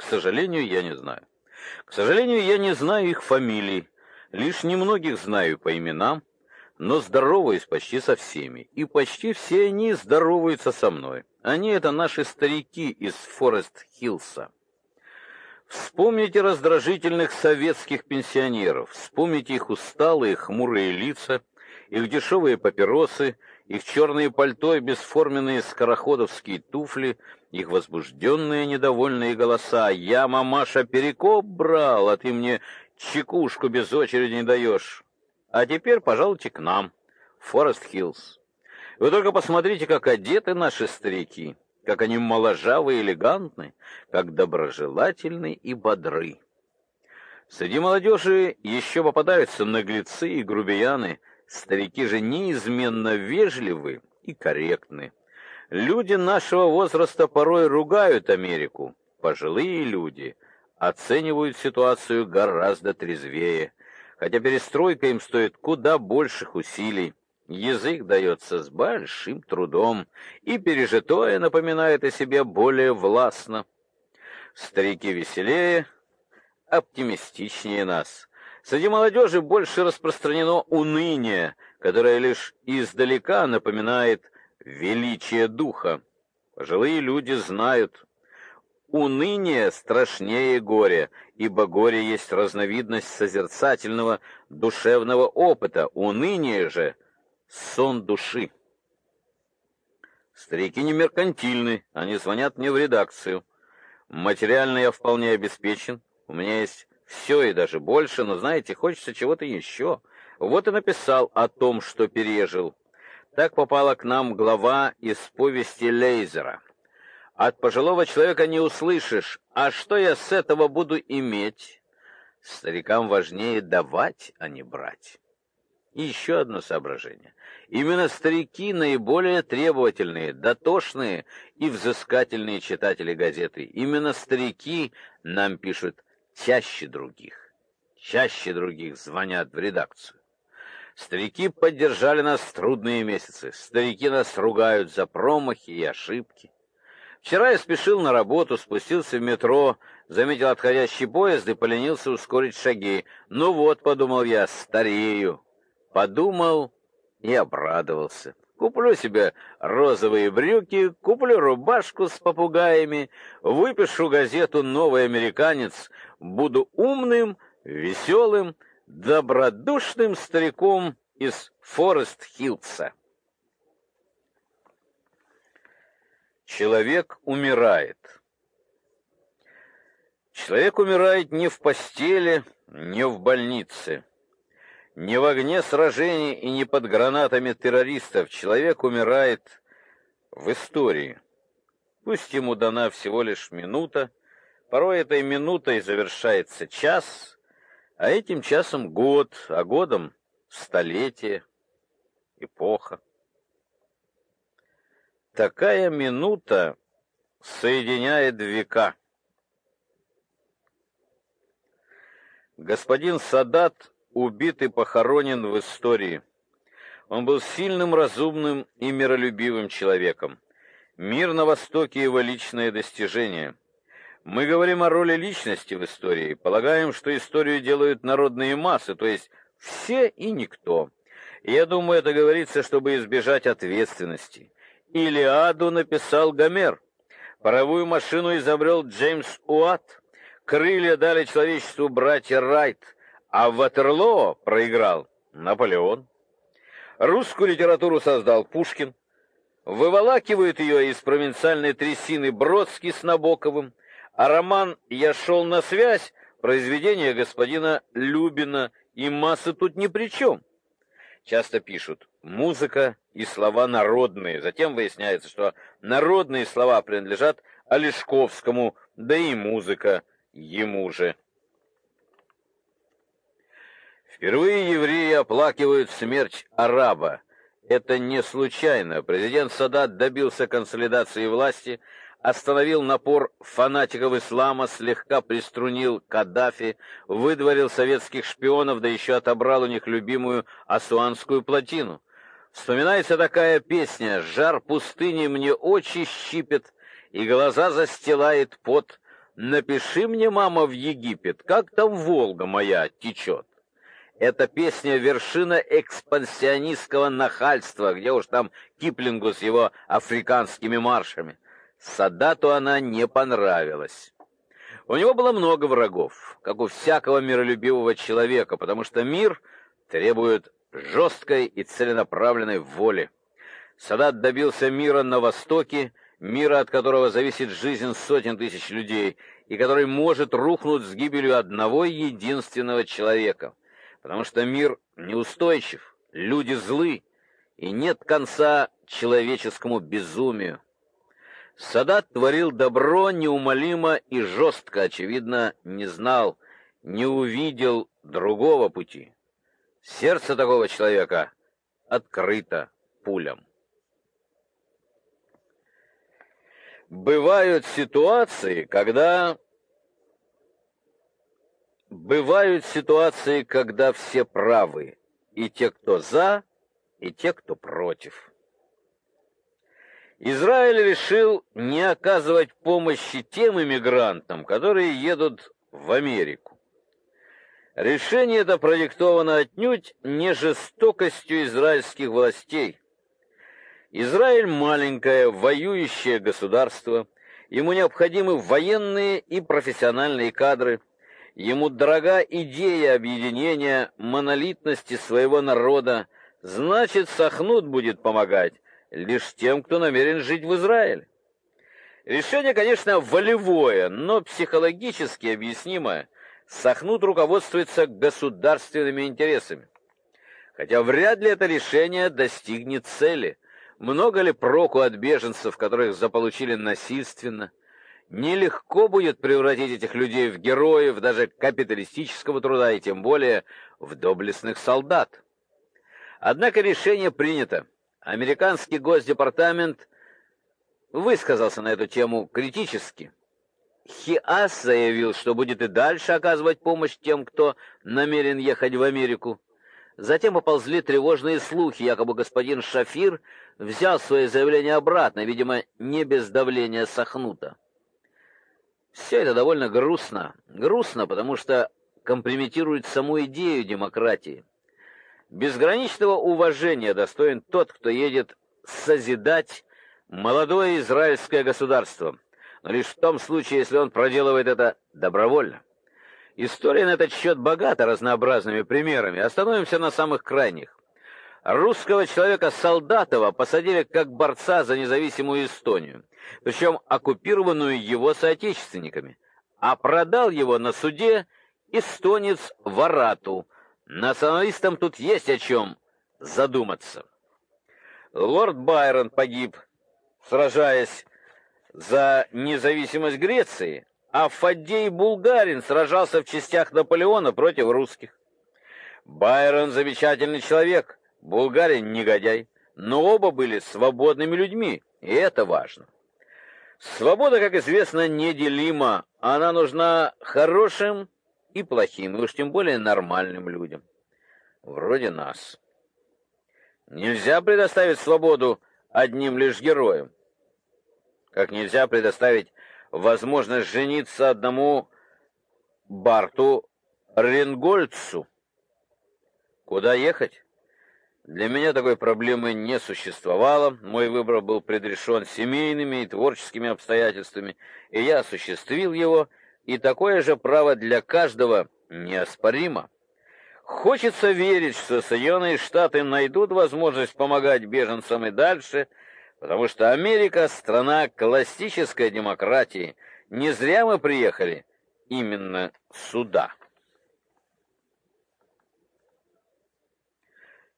К сожалению, я не знаю. К сожалению, я не знаю их фамилий. Лишь немногих знаю по именам, но здороваюсь почти со всеми, и почти все они здороваются со мной. Они это наши старики из Форест-Хиллса. Вспомните раздражительных советских пенсионеров, вспомните их усталые, хмурые лица, их дешевые папиросы, их черные пальто и бесформенные скороходовские туфли, их возбужденные недовольные голоса. «Я, мамаша, перекоп брал, а ты мне чекушку без очереди не даешь. А теперь, пожалуйте к нам, Форест-Хиллз. Вы только посмотрите, как одеты наши старики» как они моложавы и элегантны, как доброжелательны и бодры. Среди молодежи еще попадаются наглецы и грубияны, старики же неизменно вежливы и корректны. Люди нашего возраста порой ругают Америку, пожилые люди оценивают ситуацию гораздо трезвее, хотя перестройка им стоит куда больших усилий. Язык дается с большим трудом, и пережитое напоминает о себе более властно. Старики веселее, оптимистичнее нас. Среди молодежи больше распространено уныние, которое лишь издалека напоминает величие духа. Пожилые люди знают, уныние страшнее горя, ибо горе есть разновидность созерцательного душевного опыта. Уныние же — сон души. Старики не меркантильны, они звонят мне в редакцию. Материально я вполне обеспечен, у меня есть все и даже больше, но, знаете, хочется чего-то еще. Вот и написал о том, что пережил. Так попала к нам глава из повести Лейзера. От пожилого человека не услышишь, а что я с этого буду иметь? Старикам важнее давать, а не брать. И еще одно соображение. Именно старики наиболее требовательные, дотошные и взыскательные читатели газеты. Именно старики нам пишут чаще других. Чаще других звонят в редакцию. Старики поддержали нас в трудные месяцы. Старики нас ругают за промахи и ошибки. Вчера я спешил на работу, спустился в метро, заметил отходящий поезд и поленился ускорить шаги. Ну вот, подумал я, старею. Подумал и обрадовался. Куплю себе розовые брюки, куплю рубашку с попугаями, выпишу газету «Новый американец», буду умным, веселым, добродушным стариком из Форест-Хиллса. Человек умирает. Человек умирает не в постели, не в больнице. Не в огне сражений и не под гранатами террористов человек умирает в истории. Пусть ему дана всего лишь минута, порой этой минутой завершается час, а этим часом год, а годом столетие, эпоха. Такая минута соединяет века. Господин Садат убит и похоронен в истории. Он был сильным, разумным и миролюбивым человеком. Мир на Востоке его личное достижение. Мы говорим о роли личности в истории, полагаем, что историю делают народные массы, то есть все и никто. я думаю, это говорится, чтобы избежать ответственности. Илиаду написал Гомер. Паровую машину изобрел Джеймс Уатт. Крылья дали человечеству братья Райт. А Ватерлоо проиграл Наполеон. Русскую литературу создал Пушкин. Выволакивают ее из провинциальной трясины Бродский с Набоковым, а роман «Я шел на связь» произведение господина Любина, и масса тут ни при чем. Часто пишут «музыка и слова народные». Затем выясняется, что народные слова принадлежат Олешковскому, да и музыка ему же. Впервые евреи оплакивают смерть араба. Это не случайно. Президент Садат добился консолидации власти, остановил напор фанатиков ислама, слегка приструнил Каддафи, выдворил советских шпионов, да еще отобрал у них любимую Асуанскую плотину. Вспоминается такая песня «Жар пустыни мне очи щипет, и глаза застилает пот, Напиши мне, мама, в Египет, как там Волга моя течет. Эта песня вершина экспансионистского нахальства, где уж там Киплингу с его африканскими маршами. Садату она не понравилась. У него было много врагов, как у всякого миролюбивого человека, потому что мир требует жесткой и целенаправленной воли. Садат добился мира на востоке, мира, от которого зависит жизнь сотен тысяч людей, и который может рухнуть с гибелью одного единственного человека потому что мир неустойчив, люди злы, и нет конца человеческому безумию. Садат творил добро неумолимо и жестко, очевидно, не знал, не увидел другого пути. Сердце такого человека открыто пулям. Бывают ситуации, когда Бывают ситуации, когда все правы, и те, кто за, и те, кто против. Израиль решил не оказывать помощи тем иммигрантам, которые едут в Америку. Решение это продиктовано отнюдь не жестокостью израильских властей. Израиль маленькое воюющее государство, ему необходимы военные и профессиональные кадры – Ему дорога идея объединения монолитности своего народа, значит, Сахнут будет помогать лишь тем, кто намерен жить в Израиле. Решение, конечно, волевое, но психологически объяснимое. Сахнут руководствуется государственными интересами. Хотя вряд ли это решение достигнет цели. Много ли проку от беженцев, которых заполучили насильственно? Нелегко будет превратить этих людей в героев даже капиталистического труда и тем более в доблестных солдат. Однако решение принято. Американский госдепартамент высказался на эту тему критически. Хиас заявил, что будет и дальше оказывать помощь тем, кто намерен ехать в Америку. Затем поползли тревожные слухи, якобы господин Шафир взял свое заявление обратно, видимо, не без давления Сахнута. Все это довольно грустно. Грустно, потому что компрометирует саму идею демократии. Безграничного уважения достоин тот, кто едет созидать молодое израильское государство, но лишь в том случае, если он проделывает это добровольно. История на этот счет богата разнообразными примерами. Остановимся на самых крайних. Русского человека Солдатова посадили как борца за независимую Эстонию причем оккупированную его соотечественниками, а продал его на суде эстонец Варату. Националистам тут есть о чем задуматься. Лорд Байрон погиб, сражаясь за независимость Греции, а Фаддей Булгарин сражался в частях Наполеона против русских. Байрон замечательный человек, Булгарин негодяй, но оба были свободными людьми, и это важно. Свобода, как известно, неделима. Она нужна хорошим и плохим, и уж тем более нормальным людям. Вроде нас. Нельзя предоставить свободу одним лишь героям. Как нельзя предоставить возможность жениться одному Барту Ренгольцу. Куда ехать? Для меня такой проблемы не существовало. Мой выбор был предрешен семейными и творческими обстоятельствами, и я осуществил его, и такое же право для каждого неоспоримо. Хочется верить, что Соединенные Штаты найдут возможность помогать беженцам и дальше, потому что Америка страна классической демократии. Не зря мы приехали именно сюда.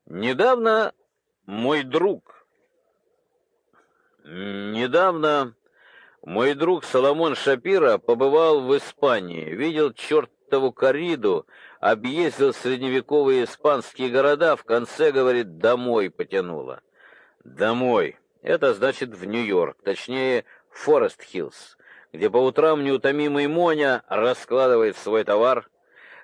Недавно мой друг Недавно мой друг Соломон Шапира побывал в Испании, видел чертову кориду, объездил средневековые испанские города, в конце, говорит, домой потянуло. Домой. Это значит в Нью-Йорк, точнее, Форест-Хиллз, где по утрам неутомимый Моня раскладывает свой товар,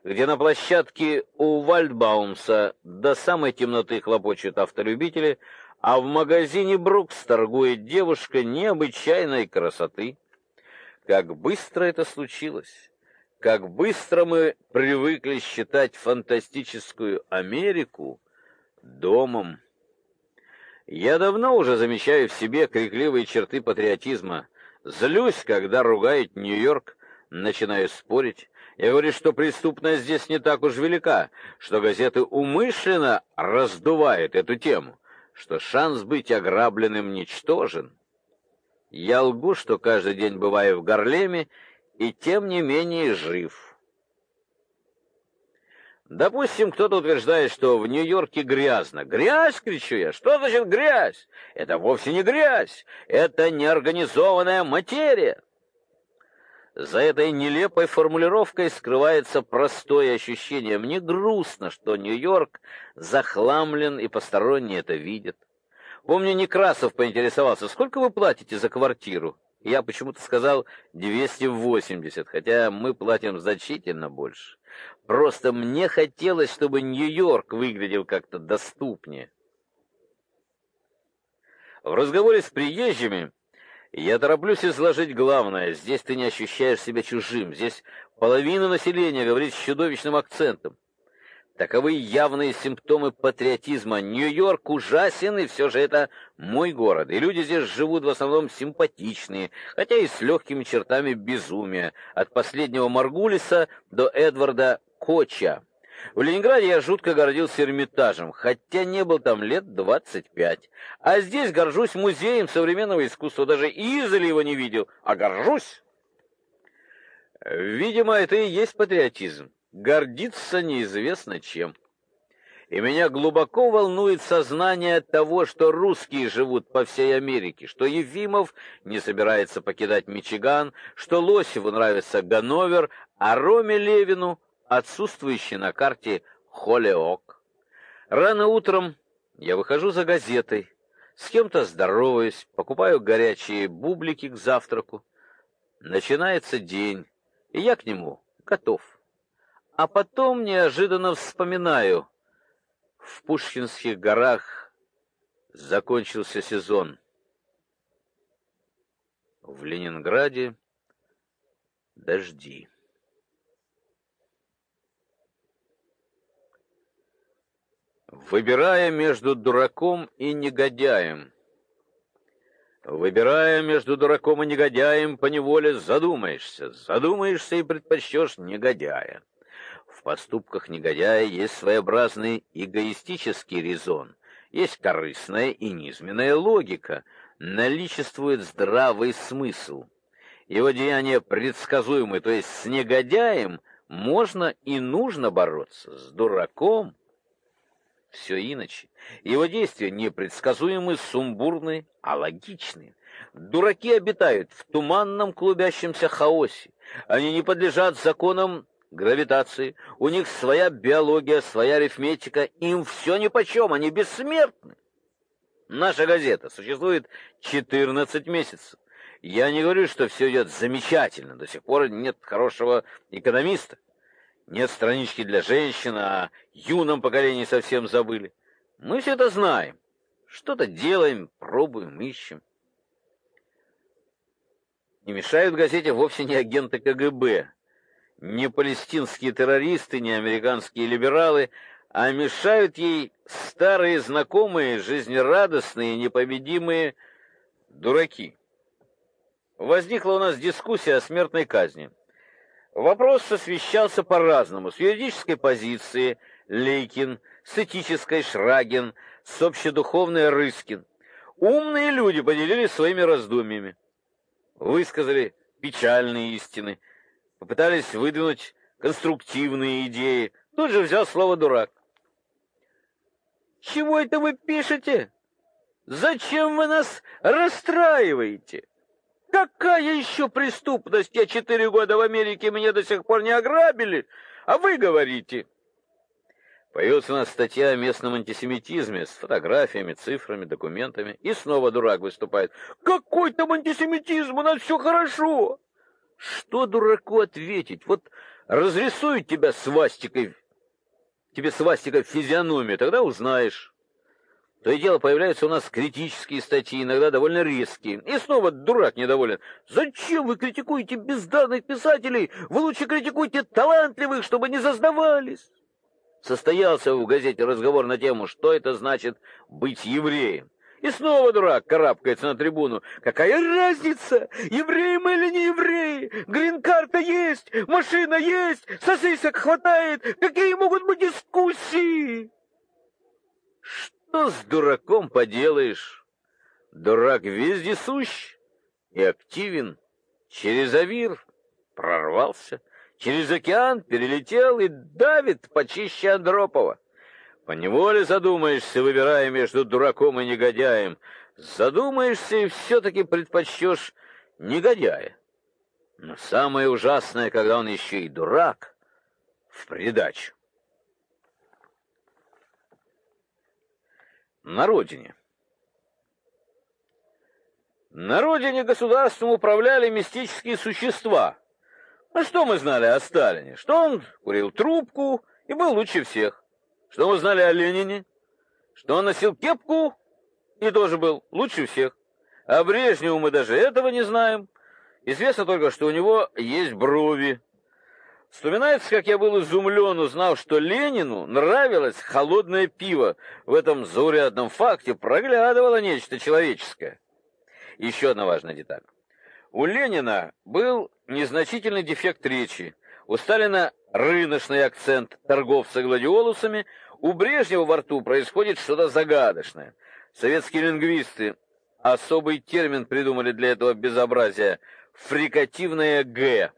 где на площадке у Вальдбаумса до самой темноты хлопочут автолюбители, а в магазине Брукс торгует девушка необычайной красоты. Как быстро это случилось! Как быстро мы привыкли считать фантастическую Америку домом. Я давно уже замечаю в себе крикливые черты патриотизма. Злюсь, когда ругают Нью-Йорк, начинаю спорить. Я говорю, что преступность здесь не так уж велика, что газеты умышленно раздувают эту тему, что шанс быть ограбленным ничтожен. Я лгу, что каждый день бываю в Гарлеме и тем не менее жив. Допустим, кто-то утверждает, что в Нью-Йорке грязно. Грязь, кричу я. Что значит грязь? Это вовсе не грязь. Это неорганизованная материя. За этой нелепой формулировкой скрывается простое ощущение. Мне грустно, что Нью-Йорк захламлен и посторонние это видят. Помню, Некрасов поинтересовался, сколько вы платите за квартиру? Я почему-то сказал 280, хотя мы платим значительно больше. Просто мне хотелось, чтобы Нью-Йорк выглядел как-то доступнее. В разговоре с приезжими я тороплюсь изложить главное. Здесь ты не ощущаешь себя чужим. Здесь половина населения говорит с чудовищным акцентом. Таковы явные симптомы патриотизма. Нью-Йорк ужасен, и все же это мой город. И люди здесь живут в основном симпатичные, хотя и с легкими чертами безумия. От последнего Маргулиса до Эдварда Коча. В Ленинграде я жутко гордился Эрмитажем, хотя не был там лет двадцать пять. А здесь горжусь музеем современного искусства, даже издали его не видел, а горжусь. Видимо, это и есть патриотизм гордиться неизвестно чем. И меня глубоко волнует сознание того, что русские живут по всей Америке, что Ефимов не собирается покидать Мичиган, что Лосеву нравится Ганновер, а Роме Левину отсутствующий на карте Холеок. Рано утром я выхожу за газетой, с кем-то здороваюсь, покупаю горячие бублики к завтраку. Начинается день, и я к нему готов. А потом неожиданно вспоминаю, в Пушкинских горах закончился сезон. В Ленинграде дожди. Выбирая между дураком и негодяем, Выбирая между дураком и негодяем, поневоле задумаешься, задумаешься и предпочтешь негодяя. В поступках негодяя есть своеобразный эгоистический резон, есть корыстная и низменная логика, наличествует здравый смысл. Его деяния предсказуемы, то есть с негодяем можно и нужно бороться, с дураком все иначе. Его действия непредсказуемы, сумбурны, а логичны. Дураки обитают в туманном клубящемся хаосе. Они не подлежат законам гравитации, у них своя биология, своя арифметика, им все нипочем, они бессмертны. Наша газета существует 14 месяцев. Я не говорю, что все идет замечательно, до сих пор нет хорошего экономиста. Нет странички для женщин, а юном поколении совсем забыли. Мы все это знаем. Что-то делаем, пробуем, ищем. Не мешают газете вовсе не агенты КГБ, не палестинские террористы, не американские либералы, а мешают ей старые знакомые, жизнерадостные, непобедимые дураки. Возникла у нас дискуссия о смертной казни. Вопрос освещался по-разному, с юридической позиции Лейкин, с этической Шрагин, с общедуховной Рыскин. Умные люди поделились своими раздумьями, высказали печальные истины, попытались выдвинуть конструктивные идеи. Тут же взял слово дурак. Чего это вы пишете? Зачем вы нас расстраиваете? Какая еще преступность? Я четыре года в Америке, меня до сих пор не ограбили, а вы говорите. Появилась у нас статья о местном антисемитизме с фотографиями, цифрами, документами, и снова дурак выступает. Какой там антисемитизм? У нас все хорошо. Что дураку ответить? Вот разрисуют тебя свастикой, тебе свастика в физиономию, тогда узнаешь. То и дело появляются у нас критические статьи, иногда довольно резкие. И снова дурак недоволен. Зачем вы критикуете бездарных писателей? Вы лучше критикуйте талантливых, чтобы не зазнавались. Состоялся в газете разговор на тему, что это значит быть евреем. И снова дурак карабкается на трибуну. Какая разница, евреи мы или не евреи? Грин-карта есть, машина есть, сосисок хватает. Какие могут быть дискуссии? Что с дураком поделаешь? Дурак вездесущ и активен. Через Авир прорвался, через океан перелетел и давит почище Андропова. Поневоле задумаешься, выбирая между дураком и негодяем. Задумаешься и все-таки предпочтешь негодяя. Но самое ужасное, когда он еще и дурак, в придачу. На родине. На родине государством управляли мистические существа. А что мы знали о Сталине? Что он курил трубку и был лучше всех. Что вы знали о Ленине? Что он носил кепку и тоже был лучше всех. О Брежневу мы даже этого не знаем. Известно только, что у него есть брови. Вспоминается, как я был изумлен, узнав, что Ленину нравилось холодное пиво. В этом заурядном факте проглядывало нечто человеческое. Еще одна важная деталь. У Ленина был незначительный дефект речи. У Сталина рыночный акцент торговца гладиолусами, у Брежнева во рту происходит что-то загадочное. Советские лингвисты особый термин придумали для этого безобразия фрикативное г.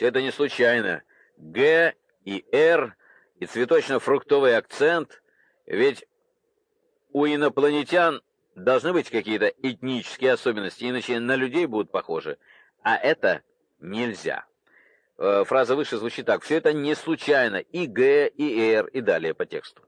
Все это не случайно. Г и Р и цветочно-фруктовый акцент, ведь у инопланетян должны быть какие-то этнические особенности, иначе на людей будут похожи. А это нельзя. Э, фраза выше звучит так: все это не случайно, и Г, и Р, и далее по тексту.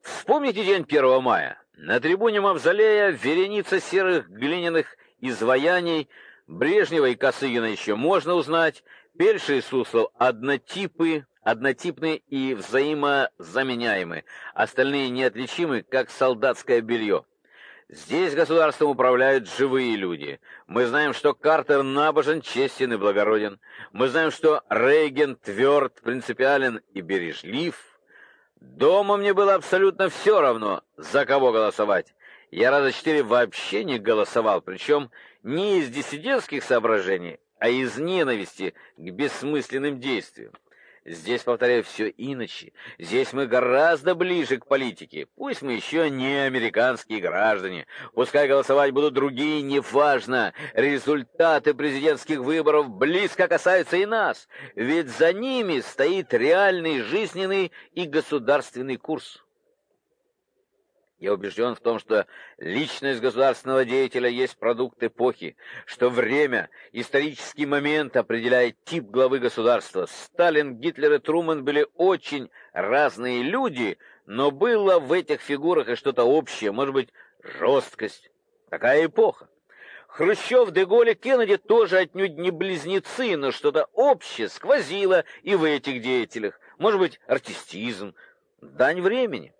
Вспомните день 1 мая. На трибуне мавзолея вереница серых глиняных изваяний Брежнева и Косыгина еще можно узнать, Пельша и Суслов однотипы, однотипны и взаимозаменяемы, остальные неотличимы, как солдатское белье. Здесь государством управляют живые люди. Мы знаем, что Картер набожен, честен и благороден. Мы знаем, что Рейген тверд, принципиален и бережлив. Дома мне было абсолютно все равно, за кого голосовать. Я раза четыре вообще не голосовал, причем не из диссидентских соображений, а из ненависти к бессмысленным действиям. Здесь, повторяю, все иначе. Здесь мы гораздо ближе к политике. Пусть мы еще не американские граждане. Пускай голосовать будут другие, неважно. Результаты президентских выборов близко касаются и нас. Ведь за ними стоит реальный жизненный и государственный курс. Я убежден в том, что личность государственного деятеля есть продукт эпохи, что время, исторический момент определяет тип главы государства. Сталин, Гитлер и Трумэн были очень разные люди, но было в этих фигурах и что-то общее, может быть, жесткость. Такая эпоха. Хрущев, Деголь и Кеннеди тоже отнюдь не близнецы, но что-то общее сквозило и в этих деятелях. Может быть, артистизм, дань времени.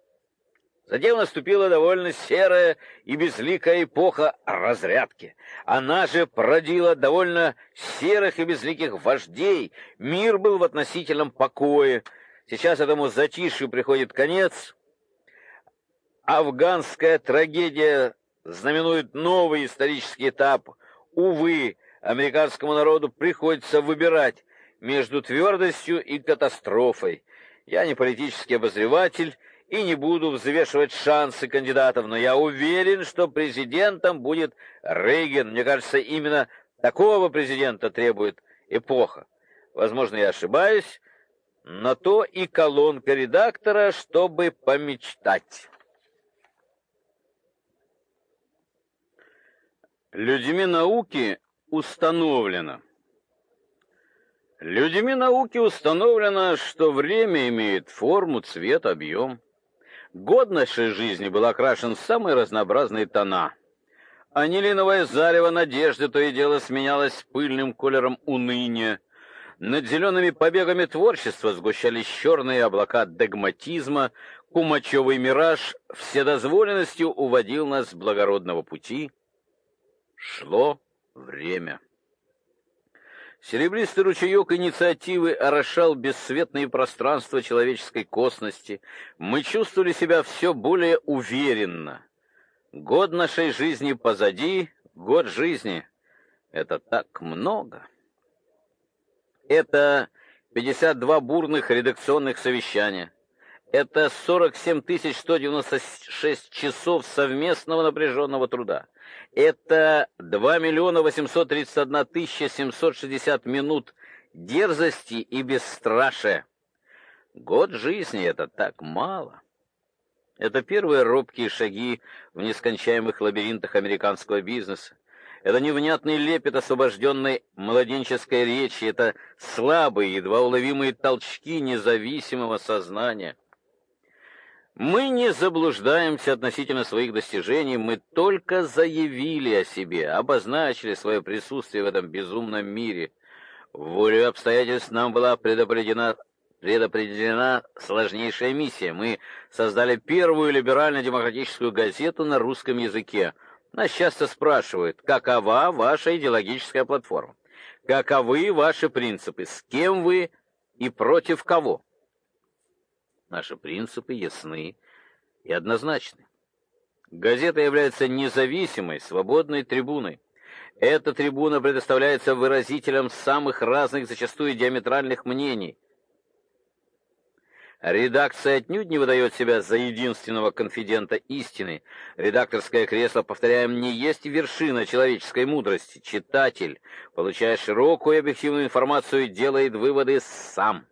Затем наступила довольно серая и безликая эпоха разрядки. Она же породила довольно серых и безликих вождей. Мир был в относительном покое. Сейчас этому затишью приходит конец. Афганская трагедия знаменует новый исторический этап. Увы, американскому народу приходится выбирать между твердостью и катастрофой. Я не политический обозреватель, и не буду взвешивать шансы кандидатов, но я уверен, что президентом будет Рейган. Мне кажется, именно такого президента требует эпоха. Возможно, я ошибаюсь, но то и колонка редактора, чтобы помечтать. Людьми науки установлено. Людьми науки установлено, что время имеет форму, цвет, объем. Год нашей жизни был окрашен в самые разнообразные тона. Анилиновое зарево надежды то и дело сменялось пыльным колером уныния. Над зелеными побегами творчества сгущались черные облака догматизма, кумачевый мираж вседозволенностью уводил нас с благородного пути. Шло время. Серебристый ручеек инициативы орошал бесцветные пространства человеческой косности. Мы чувствовали себя все более уверенно. Год нашей жизни позади, год жизни это так много. Это 52 бурных редакционных совещания. Это 47 196 часов совместного напряженного труда. Это 2 миллиона 831 тысяча 760 минут дерзости и бесстрашия. Год жизни — это так мало. Это первые робкие шаги в нескончаемых лабиринтах американского бизнеса. Это невнятный лепет освобожденной младенческой речи, это слабые, едва уловимые толчки независимого сознания. Мы не заблуждаемся относительно своих достижений, мы только заявили о себе, обозначили свое присутствие в этом безумном мире. Волей обстоятельств нам была предопределена предопределена сложнейшая миссия. Мы создали первую либерально-демократическую газету на русском языке. Нас часто спрашивают, какова ваша идеологическая платформа? Каковы ваши принципы? С кем вы и против кого? Наши принципы ясны и однозначны. Газета является независимой, свободной трибуной. Эта трибуна предоставляется выразителям самых разных, зачастую диаметральных мнений. Редакция отнюдь не выдает себя за единственного конфидента истины. Редакторское кресло, повторяем, не есть вершина человеческой мудрости. Читатель, получая широкую и объективную информацию, делает выводы сам.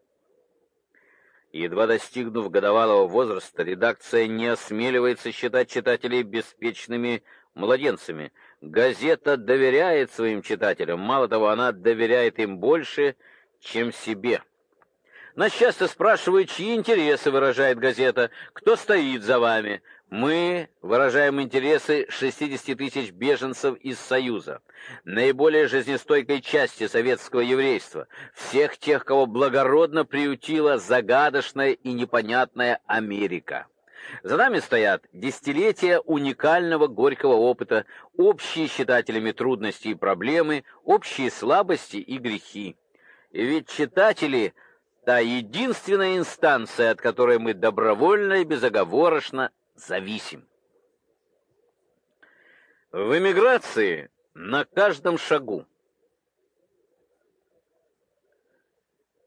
Едва достигнув годовалого возраста, редакция не осмеливается считать читателей беспечными младенцами. Газета доверяет своим читателям, мало того, она доверяет им больше, чем себе. Нас часто спрашивают, чьи интересы выражает газета, кто стоит за вами. Мы выражаем интересы 60 тысяч беженцев из Союза, наиболее жизнестойкой части советского еврейства, всех тех, кого благородно приютила загадочная и непонятная Америка. За нами стоят десятилетия уникального горького опыта, общие читателями трудности и проблемы, общие слабости и грехи. И ведь читатели – та единственная инстанция, от которой мы добровольно и безоговорочно зависим. В эмиграции на каждом шагу.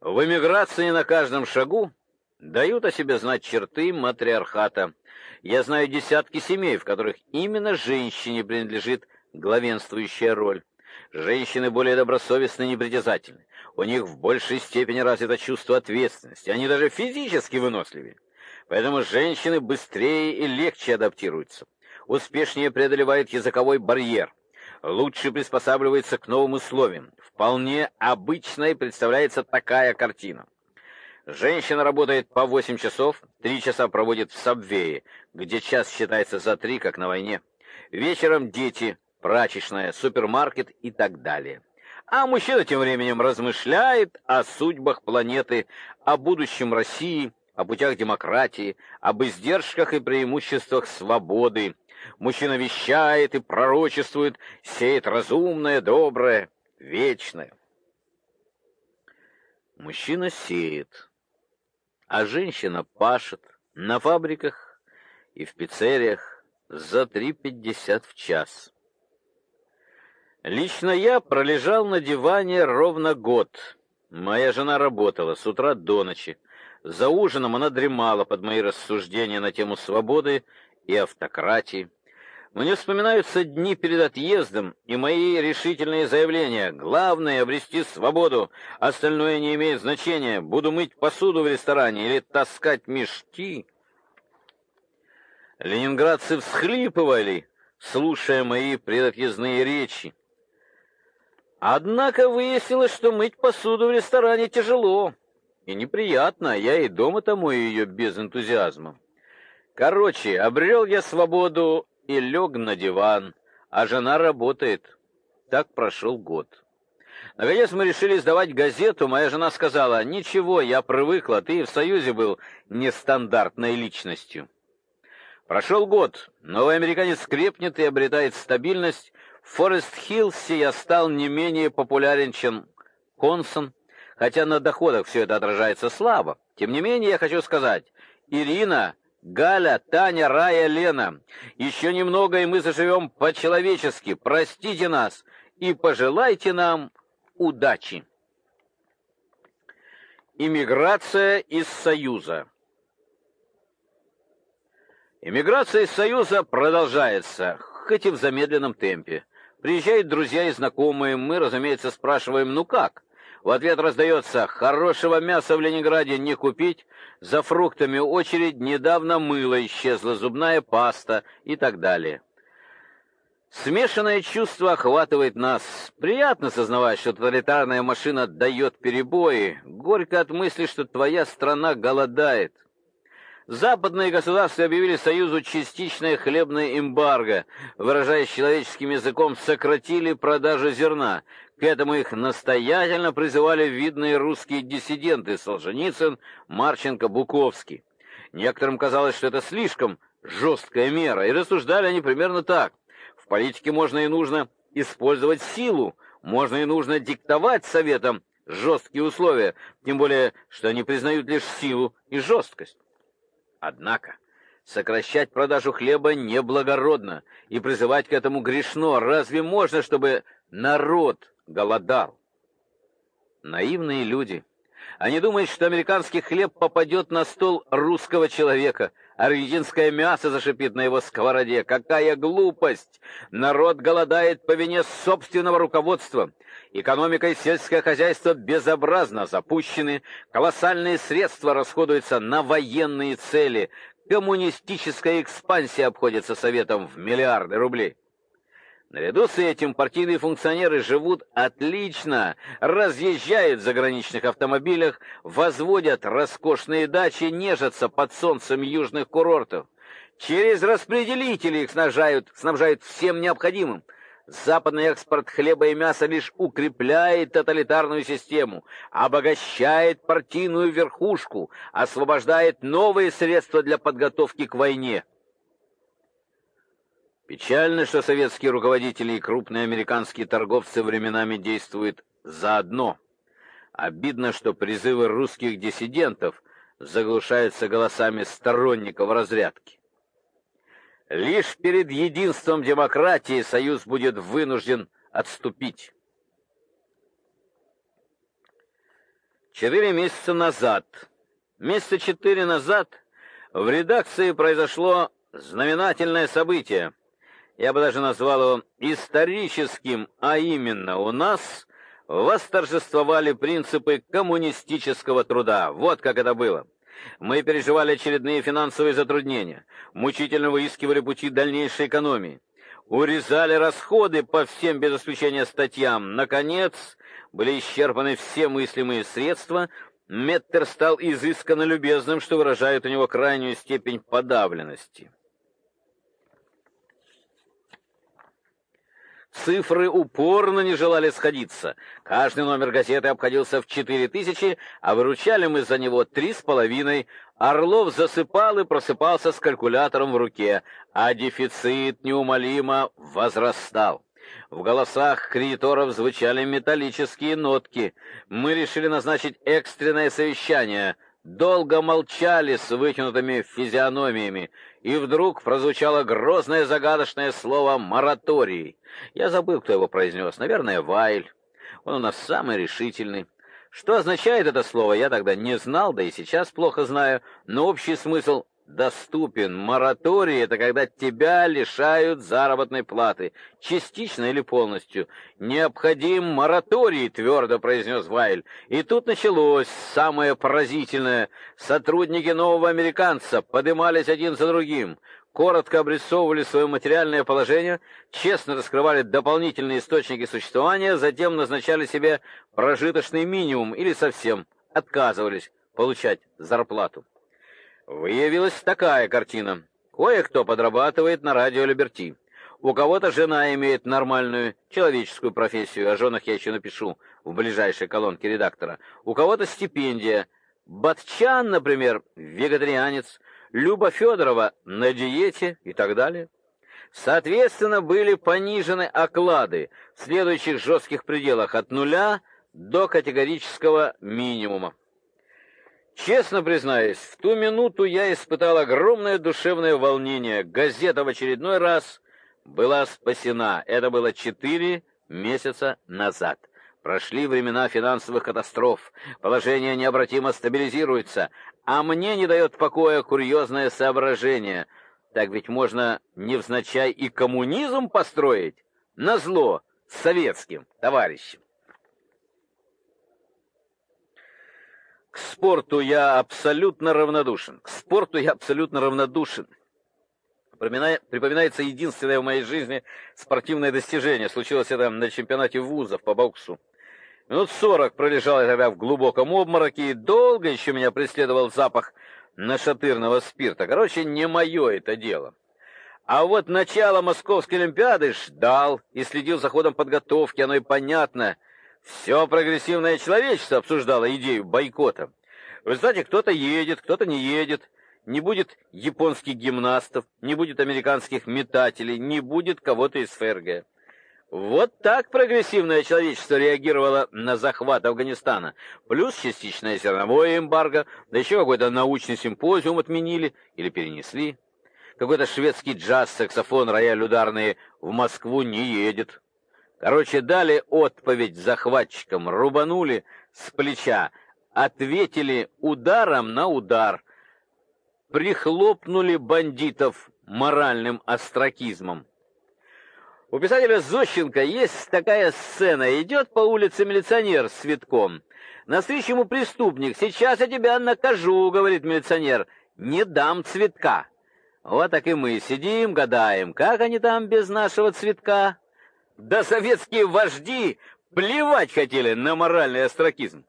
В эмиграции на каждом шагу дают о себе знать черты матриархата. Я знаю десятки семей, в которых именно женщине принадлежит главенствующая роль. Женщины более добросовестны и непритязательны. У них в большей степени развито чувство ответственности. Они даже физически выносливее. Поэтому женщины быстрее и легче адаптируются, успешнее преодолевают языковой барьер, лучше приспосабливаются к новым условиям. Вполне обычной представляется такая картина. Женщина работает по 8 часов, 3 часа проводит в сабвее, где час считается за 3, как на войне. Вечером дети, прачечная, супермаркет и так далее. А мужчина тем временем размышляет о судьбах планеты, о будущем России, о путях демократии, об издержках и преимуществах свободы. Мужчина вещает и пророчествует, сеет разумное, доброе, вечное. Мужчина сеет, а женщина пашет на фабриках и в пиццериях за 3.50 в час. Лично я пролежал на диване ровно год. Моя жена работала с утра до ночи. За ужином она дремала под мои рассуждения на тему свободы и автократии. Мне вспоминаются дни перед отъездом и мои решительные заявления. Главное обрести свободу, остальное не имеет значения. Буду мыть посуду в ресторане или таскать мешки. Ленинградцы всхлипывали, слушая мои предотъездные речи. Однако выяснилось, что мыть посуду в ресторане тяжело и неприятно, я и дома-то мою ее без энтузиазма. Короче, обрел я свободу и лег на диван, а жена работает. Так прошел год. Наконец мы решили сдавать газету. Моя жена сказала: "Ничего, я привыкла, ты в Союзе был нестандартной личностью". Прошел год. Новый американец крепнет и обретает стабильность. В Форест-Хиллсе я стал не менее популярен, чем Консон, хотя на доходах все это отражается слабо. Тем не менее, я хочу сказать, Ирина, Галя, Таня, Рая, Лена, еще немного, и мы заживем по-человечески. Простите нас и пожелайте нам удачи. Иммиграция из Союза. Иммиграция из Союза продолжается, хоть и в замедленном темпе. Приезжают друзья и знакомые, мы, разумеется, спрашиваем: "Ну как?" В ответ раздается «Хорошего мяса в Ленинграде не купить», «За фруктами очередь», «Недавно мыло исчезла», «Зубная паста» и так далее. Смешанное чувство охватывает нас. Приятно сознавать, что тоталитарная машина дает перебои. Горько от мысли, что твоя страна голодает. Западные государства объявили Союзу частичное хлебное эмбарго, выражаясь человеческим языком, сократили продажу зерна. К этому их настоятельно призывали видные русские диссиденты Солженицын, Марченко, Буковский. Некоторым казалось, что это слишком жесткая мера, и рассуждали они примерно так: в политике можно и нужно использовать силу, можно и нужно диктовать советам жесткие условия, тем более, что они признают лишь силу и жесткость. Однако сокращать продажу хлеба неблагородно и призывать к этому грешно. Разве можно, чтобы народ голодал? Наивные люди. Они думают, что американский хлеб попадет на стол русского человека, аргентинское мясо зашипит на его сковороде. Какая глупость! Народ голодает по вине собственного руководства. Экономика и сельское хозяйство безобразно запущены, колоссальные средства расходуются на военные цели. Коммунистическая экспансия обходится советом в миллиарды рублей. Наряду с этим партийные функционеры живут отлично, разъезжают в заграничных автомобилях, возводят роскошные дачи, нежатся под солнцем южных курортов. Через распределители их снабжают, снабжают всем необходимым. Западный экспорт хлеба и мяса лишь укрепляет тоталитарную систему, обогащает партийную верхушку, освобождает новые средства для подготовки к войне. Печально, что советские руководители и крупные американские торговцы временами действуют заодно. Обидно, что призывы русских диссидентов заглушаются голосами сторонников разрядки. Лишь перед единством демократии Союз будет вынужден отступить. Четыре месяца назад, месяца четыре назад, в редакции произошло знаменательное событие — я бы даже назвал его историческим, а именно у нас восторжествовали принципы коммунистического труда. Вот как это было. Мы переживали очередные финансовые затруднения, мучительно выискивали пути дальнейшей экономии, урезали расходы по всем без исключения статьям. Наконец, были исчерпаны все мыслимые средства. Меттер стал изысканно любезным, что выражает у него крайнюю степень подавленности. Цифры упорно не желали сходиться. Каждый номер газеты обходился в четыре тысячи, а выручали мы за него три с половиной. Орлов засыпал и просыпался с калькулятором в руке, а дефицит неумолимо возрастал. В голосах кредиторов звучали металлические нотки. Мы решили назначить экстренное совещание. Долго молчали с вытянутыми физиономиями и вдруг прозвучало грозное загадочное слово «мораторий». Я забыл, кто его произнес. Наверное, Вайль. Он у нас самый решительный. Что означает это слово, я тогда не знал, да и сейчас плохо знаю, но общий смысл доступен. Мораторий это когда тебя лишают заработной платы, частично или полностью. Необходим мораторий, твердо произнес Вайль. И тут началось самое поразительное. Сотрудники нового американца поднимались один за другим, коротко обрисовывали свое материальное положение, честно раскрывали дополнительные источники существования, затем назначали себе прожиточный минимум или совсем отказывались получать зарплату. Выявилась такая картина. Кое-кто подрабатывает на радио Либерти. У кого-то жена имеет нормальную человеческую профессию, о женах я еще напишу в ближайшей колонке редактора. У кого-то стипендия. Батчан, например, вегетарианец, Люба Федорова на диете и так далее. Соответственно, были понижены оклады в следующих жестких пределах от нуля до категорического минимума. Честно признаюсь, в ту минуту я испытал огромное душевное волнение. Газета в очередной раз была спасена. Это было четыре месяца назад. Прошли времена финансовых катастроф. Положение необратимо стабилизируется, а мне не дает покоя курьезное соображение. Так ведь можно невзначай и коммунизм построить на зло советским товарищам. К спорту я абсолютно равнодушен. К спорту я абсолютно равнодушен. Припоминается единственное в моей жизни спортивное достижение. Случилось это на чемпионате вузов по боксу. Минут сорок пролежал я тогда в глубоком обмороке, и долго еще меня преследовал запах нашатырного спирта. Короче, не мое это дело. А вот начало Московской Олимпиады ждал и следил за ходом подготовки, оно и понятно — все прогрессивное человечество обсуждало идею бойкота. В результате кто-то едет, кто-то не едет. Не будет японских гимнастов, не будет американских метателей, не будет кого-то из ФРГ. Вот так прогрессивное человечество реагировало на захват Афганистана. Плюс частичное зерновое эмбарго, да еще какой-то научный симпозиум отменили или перенесли. Какой-то шведский джаз, саксофон, рояль ударные в Москву не едет. Короче, дали отповедь захватчикам, рубанули с плеча, ответили ударом на удар, прихлопнули бандитов моральным остракизмом. У писателя Зощенко есть такая сцена. Идет по улице милиционер с цветком. Навстречу ему преступник. «Сейчас я тебя накажу», — говорит милиционер. «Не дам цветка». Вот так и мы сидим, гадаем, как они там без нашего цветка. Да советские вожди плевать хотели на моральный остракизм.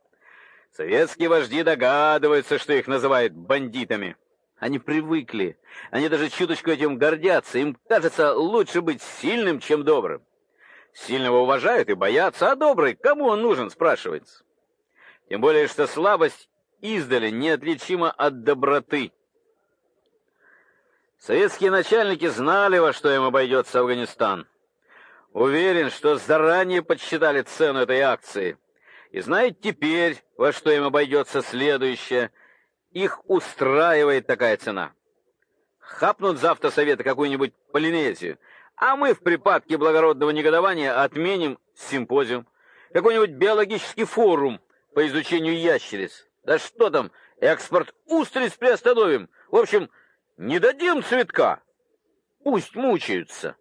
Советские вожди догадываются, что их называют бандитами. Они привыкли. Они даже чуточку этим гордятся. Им кажется лучше быть сильным, чем добрым. Сильного уважают и боятся, а добрый кому он нужен, спрашивается. Тем более, что слабость издали неотличима от доброты. Советские начальники знали, во что им обойдется Афганистан. Уверен, что заранее подсчитали цену этой акции. И знают теперь, во что им обойдется следующее. Их устраивает такая цена. Хапнут завтра советы какую-нибудь Полинезию, а мы в припадке благородного негодования отменим симпозиум. Какой-нибудь биологический форум по изучению ящериц. Да что там, экспорт устриц приостановим. В общем, не дадим цветка. Пусть мучаются.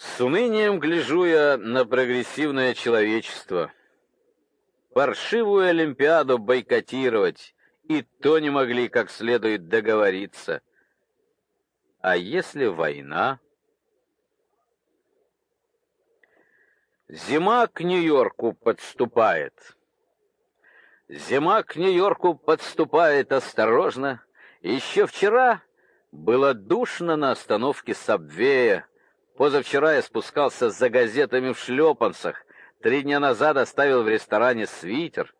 С унынием гляжу я на прогрессивное человечество. Паршивую олимпиаду бойкотировать и то не могли как следует договориться. А если война? Зима к Нью-Йорку подступает. Зима к Нью-Йорку подступает осторожно. Еще вчера было душно на остановке Сабвея. Позавчера я спускался за газетами в шлепанцах, три дня назад оставил в ресторане свитер,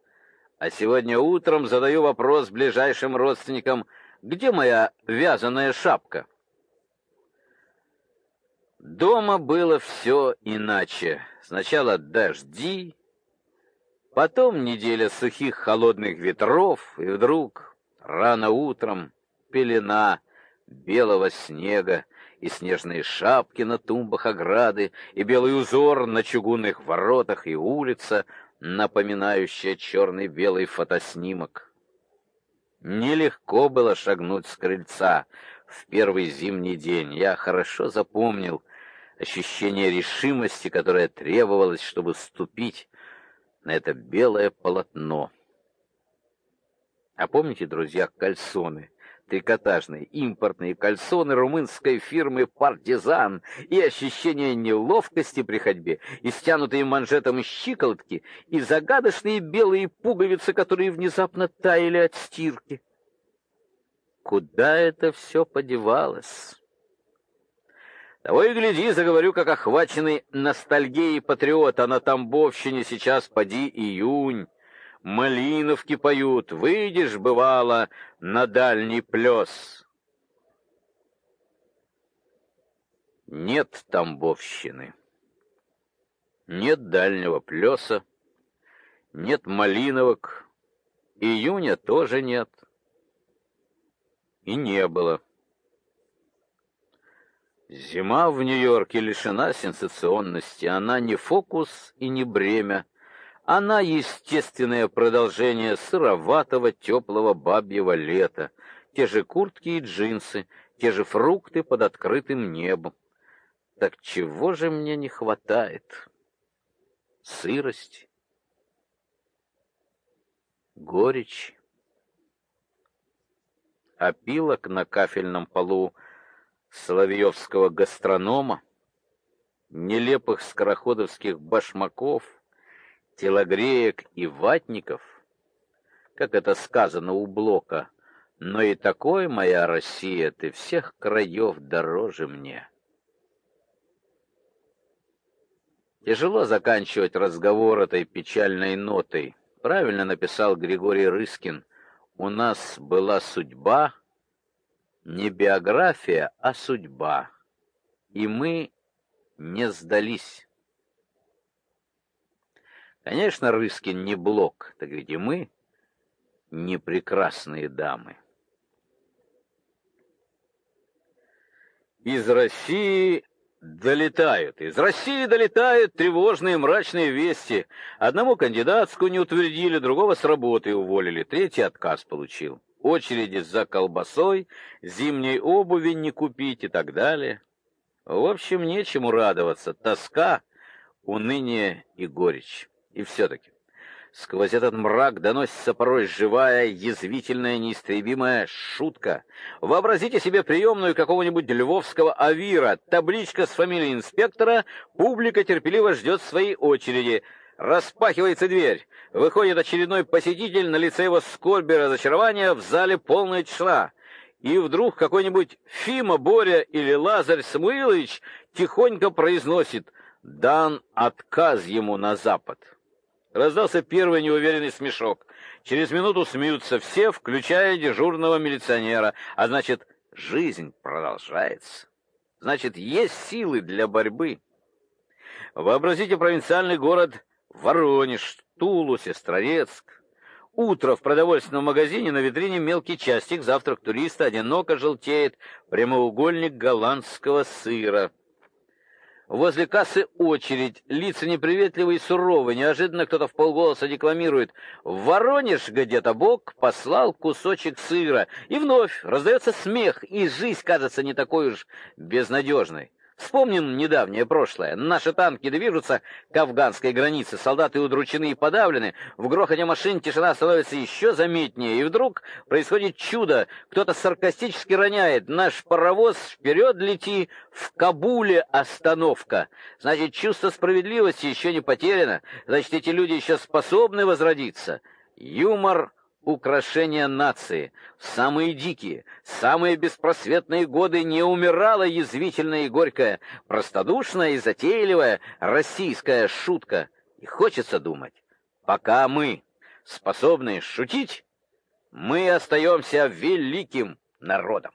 а сегодня утром задаю вопрос ближайшим родственникам, где моя вязаная шапка. Дома было все иначе. Сначала дожди, потом неделя сухих холодных ветров, и вдруг рано утром пелена белого снега, и снежные шапки на тумбах ограды, и белый узор на чугунных воротах, и улица, напоминающая черный-белый фотоснимок. Нелегко было шагнуть с крыльца в первый зимний день. Я хорошо запомнил ощущение решимости, которое требовалось, чтобы ступить на это белое полотно. А помните, друзья, кальсоны, трикотажные импортные кальсоны румынской фирмы «Партизан» и ощущение неловкости при ходьбе, и стянутые манжетом щиколотки, и загадочные белые пуговицы, которые внезапно таяли от стирки. Куда это все подевалось? Того и гляди, заговорю, как охваченный ностальгией патриот, а на Тамбовщине сейчас поди июнь. Малиновки поют, выйдешь, бывало, на дальний плес. Нет Тамбовщины. Нет дальнего плеса, нет малиновок, июня тоже нет. И не было. Зима в Нью-Йорке лишена сенсационности, она не фокус и не бремя. Она естественное продолжение сыроватого теплого бабьего лета. Те же куртки и джинсы, те же фрукты под открытым небом. Так чего же мне не хватает? Сырости, горечь, опилок на кафельном полу соловьевского гастронома, нелепых скороходовских башмаков, телогреек и ватников, как это сказано у Блока, но и такой моя Россия, ты всех краев дороже мне. Тяжело заканчивать разговор этой печальной нотой. Правильно написал Григорий Рыскин. У нас была судьба, не биография, а судьба. И мы не сдались. Конечно, Рыскин не блок, так ведь и мы не прекрасные дамы. Из России долетают. Из России долетают тревожные мрачные вести. Одному кандидатскую не утвердили, другого с работы уволили, третий отказ получил очереди за колбасой, зимней обуви не купить и так далее. В общем, нечему радоваться. Тоска, уныние и горечь. И все таки сквозь этот мрак доносится порой живая, язвительная, неистребимая шутка. Вообразите себе приемную какого-нибудь львовского авира, табличка с фамилией инспектора, публика терпеливо ждет своей очереди. Распахивается дверь. Выходит очередной посетитель, на лице его скорби и разочарования, в зале полная тишина. И вдруг какой-нибудь Фима, Боря или Лазарь Самуилович тихонько произносит «Дан отказ ему на запад». Раздался первый неуверенный смешок. Через минуту смеются все, включая дежурного милиционера. А значит, жизнь продолжается. Значит, есть силы для борьбы. Вообразите провинциальный город Воронеж, Тулу, Сестрорецк. Утро в продовольственном магазине на витрине мелкий частик, завтрак туриста, одиноко желтеет прямоугольник голландского сыра. Возле кассы очередь, лица неприветливые и суровые. Неожиданно кто-то в полголоса декламирует «В Воронеж где-то Бог послал кусочек сыра». И вновь раздается смех, и жизнь кажется не такой уж безнадежной. Вспомним недавнее прошлое. Наши танки движутся к афганской границе, солдаты удручены и подавлены, в грохоте машин тишина становится еще заметнее, и вдруг происходит чудо. Кто-то саркастически роняет «Наш паровоз вперед лети, в Кабуле остановка». Значит, чувство справедливости еще не потеряно, значит, эти люди еще способны возродиться. Юмор украшение нации. В самые дикие, самые беспросветные годы не умирала язвительная и горькая, простодушная и затейливая российская шутка. И хочется думать, пока мы способны шутить, мы остаемся великим народом.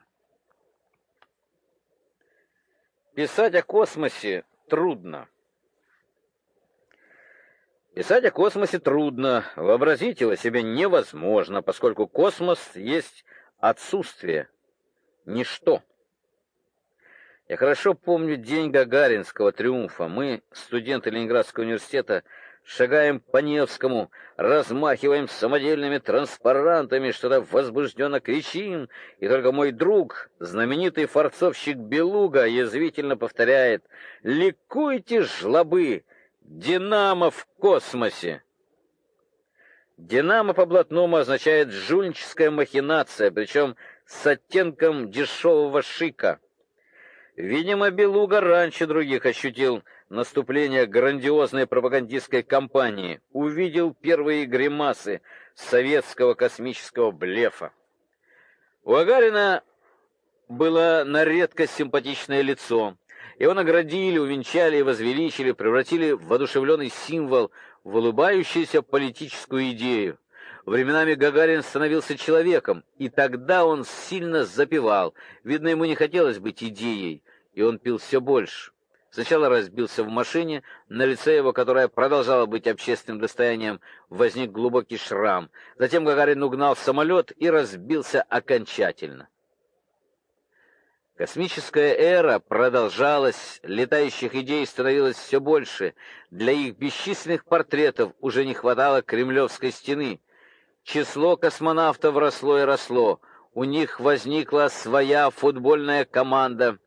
Писать о космосе трудно. Писать о космосе трудно, вообразить его себе невозможно, поскольку космос есть отсутствие, ничто. Я хорошо помню день Гагаринского триумфа. Мы, студенты Ленинградского университета, шагаем по Невскому, размахиваем самодельными транспарантами, что-то возбужденно кричим, и только мой друг, знаменитый форцовщик Белуга, язвительно повторяет «Ликуйте, жлобы!» Динамо в космосе. Динамо по-блатному означает жульническая махинация, причем с оттенком дешевого шика. Видимо, Белуга раньше других ощутил наступление грандиозной пропагандистской кампании, увидел первые гримасы советского космического блефа. У Агарина было на редкость симпатичное лицо, Его наградили, увенчали и возвеличили, превратили в воодушевленный символ, в улыбающуюся политическую идею. Временами Гагарин становился человеком, и тогда он сильно запивал. Видно, ему не хотелось быть идеей, и он пил все больше. Сначала разбился в машине, на лице его, которое продолжало быть общественным достоянием, возник глубокий шрам. Затем Гагарин угнал самолет и разбился окончательно. Космическая эра продолжалась, летающих идей становилось все больше. Для их бесчисленных портретов уже не хватало Кремлевской стены. Число космонавтов росло и росло. У них возникла своя футбольная команда.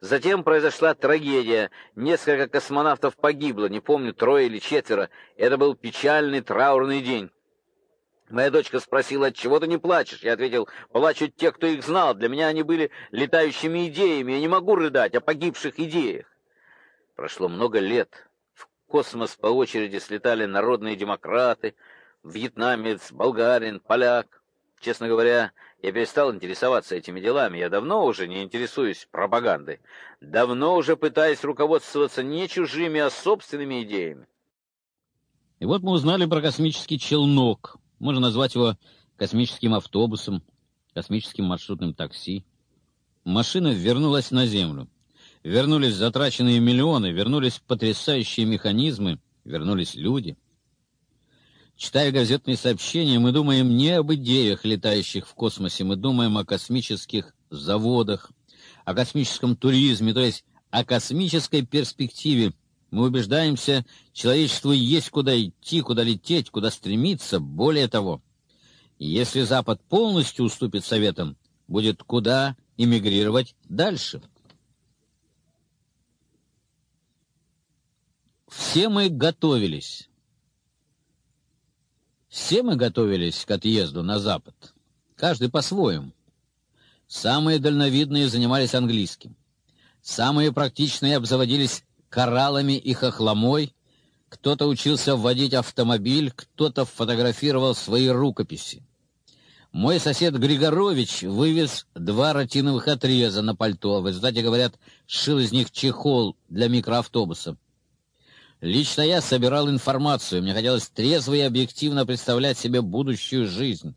Затем произошла трагедия. Несколько космонавтов погибло, не помню, трое или четверо. Это был печальный траурный день. Моя дочка спросила, чего ты не плачешь? Я ответил, плачут те, кто их знал. Для меня они были летающими идеями. Я не могу рыдать о погибших идеях. Прошло много лет. В космос по очереди слетали народные демократы, вьетнамец, болгарин, поляк. Честно говоря, я перестал интересоваться этими делами. Я давно уже не интересуюсь пропагандой. Давно уже пытаюсь руководствоваться не чужими, а собственными идеями. И вот мы узнали про космический челнок, можно назвать его космическим автобусом, космическим маршрутным такси. Машина вернулась на Землю. Вернулись затраченные миллионы, вернулись потрясающие механизмы, вернулись люди. Читая газетные сообщения, мы думаем не об идеях, летающих в космосе, мы думаем о космических заводах, о космическом туризме, то есть о космической перспективе мы убеждаемся, человечеству есть куда идти, куда лететь, куда стремиться. Более того, если Запад полностью уступит советам, будет куда эмигрировать дальше. Все мы готовились. Все мы готовились к отъезду на Запад. Каждый по-своему. Самые дальновидные занимались английским. Самые практичные обзаводились кораллами и хохломой, кто-то учился водить автомобиль, кто-то фотографировал свои рукописи. Мой сосед Григорович вывез два ротиновых отреза на пальто. В результате, говорят, сшил из них чехол для микроавтобуса. Лично я собирал информацию. Мне хотелось трезво и объективно представлять себе будущую жизнь.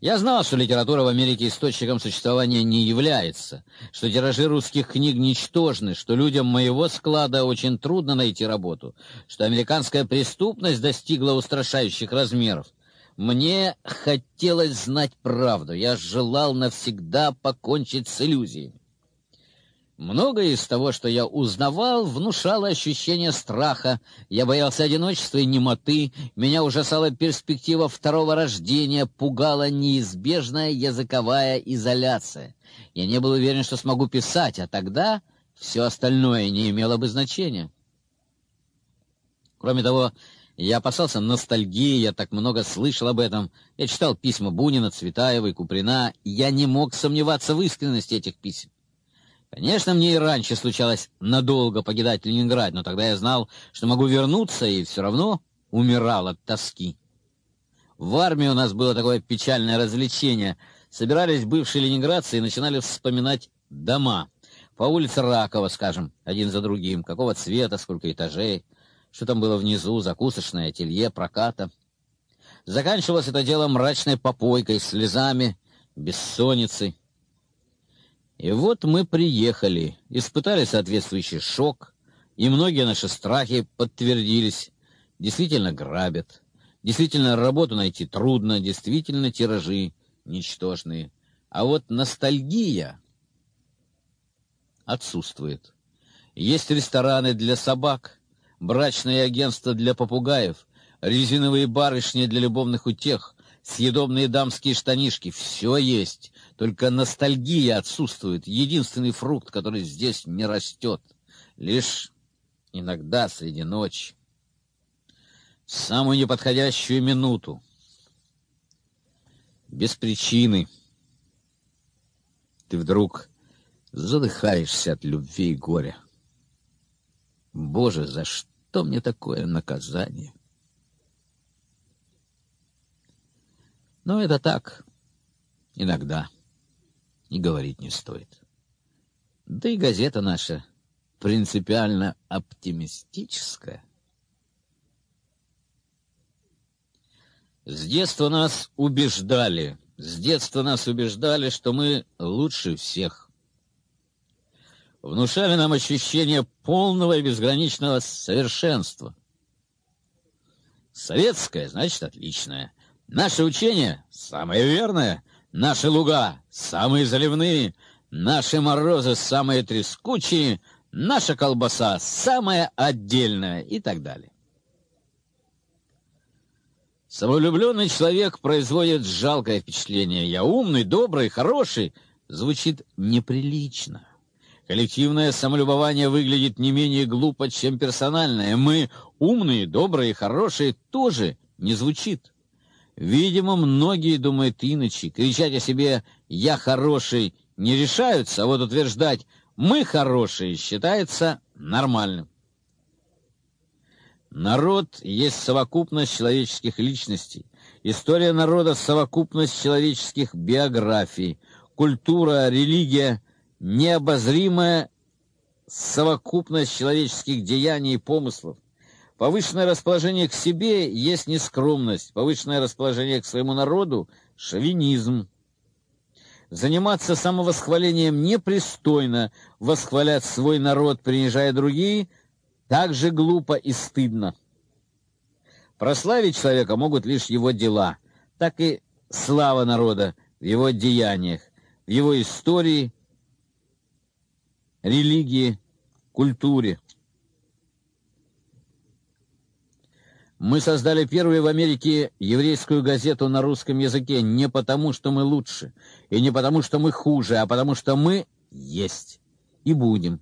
Я знал, что литература в Америке источником существования не является, что тиражи русских книг ничтожны, что людям моего склада очень трудно найти работу, что американская преступность достигла устрашающих размеров. Мне хотелось знать правду. Я желал навсегда покончить с иллюзиями. Многое из того, что я узнавал, внушало ощущение страха. Я боялся одиночества и немоты, меня ужасала перспектива второго рождения, пугала неизбежная языковая изоляция. Я не был уверен, что смогу писать, а тогда все остальное не имело бы значения. Кроме того, я опасался ностальгии, я так много слышал об этом. Я читал письма Бунина, Цветаевой, Куприна, я не мог сомневаться в искренности этих писем. Конечно, мне и раньше случалось надолго покидать Ленинград, но тогда я знал, что могу вернуться, и все равно умирал от тоски. В армии у нас было такое печальное развлечение. Собирались бывшие ленинградцы и начинали вспоминать дома. По улице Ракова, скажем, один за другим, какого цвета, сколько этажей, что там было внизу, закусочное, ателье, проката. Заканчивалось это дело мрачной попойкой, слезами, бессонницей. И вот мы приехали, испытали соответствующий шок, и многие наши страхи подтвердились. Действительно грабят, действительно работу найти трудно, действительно тиражи ничтожные. А вот ностальгия отсутствует. Есть рестораны для собак, брачные агентства для попугаев, резиновые барышни для любовных утех, съедобные дамские штанишки — все есть, только ностальгия отсутствует, единственный фрукт, который здесь не растет. Лишь иногда среди ночи, в самую неподходящую минуту, без причины, ты вдруг задыхаешься от любви и горя. Боже, за что мне такое наказание? Но это так, иногда и говорить не стоит. Да и газета наша принципиально оптимистическое? С детства нас убеждали, с детства нас убеждали, что мы лучше всех. Внушали нам ощущение полного и безграничного совершенства. Советское значит отличное. Наше учение самое верное, наши луга самые заливные, наши морозы самые трескучие, наша колбаса самая отдельная и так далее. Самолюбленный человек производит жалкое впечатление. Я умный, добрый, хороший. Звучит неприлично. Коллективное самолюбование выглядит не менее глупо, чем персональное. Мы умные, добрые, хорошие тоже не звучит. Видимо, многие думают иначе. Кричать о себе «я хороший» не решаются, а вот утверждать «мы хорошие» считается нормальным. Народ есть совокупность человеческих личностей. История народа совокупность человеческих биографий. Культура, религия необозримая совокупность человеческих деяний и помыслов. Повышенное расположение к себе есть нескромность, повышенное расположение к своему народу шовинизм. Заниматься самовосхвалением непристойно, восхвалять свой народ, принижая другие – так же глупо и стыдно. Прославить человека могут лишь его дела, так и слава народа в его деяниях, в его истории, религии, культуре. Мы создали первую в Америке еврейскую газету на русском языке не потому, что мы лучше, и не потому, что мы хуже, а потому, что мы есть и будем.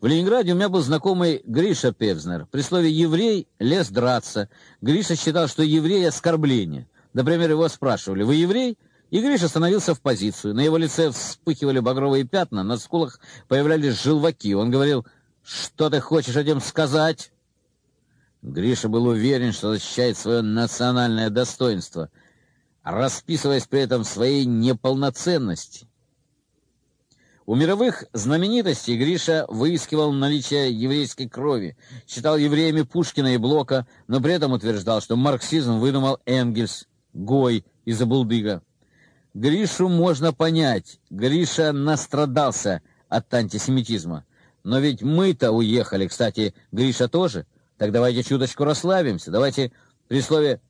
В Ленинграде у меня был знакомый Гриша Певзнер. При слове «еврей» лез драться. Гриша считал, что еврей — оскорбление. Например, его спрашивали «Вы еврей?» И Гриша становился в позицию. На его лице вспыхивали багровые пятна, на скулах появлялись желваки. Он говорил «Что ты хочешь этим сказать?» Гриша был уверен, что защищает свое национальное достоинство, расписываясь при этом своей неполноценности. У мировых знаменитостей Гриша выискивал наличие еврейской крови, считал евреями Пушкина и Блока, но при этом утверждал, что марксизм выдумал Энгельс, Гой и Забулдыга. Гришу можно понять, Гриша настрадался от антисемитизма. Но ведь мы-то уехали, кстати, Гриша тоже. Так давайте чуточку расслабимся, давайте при слове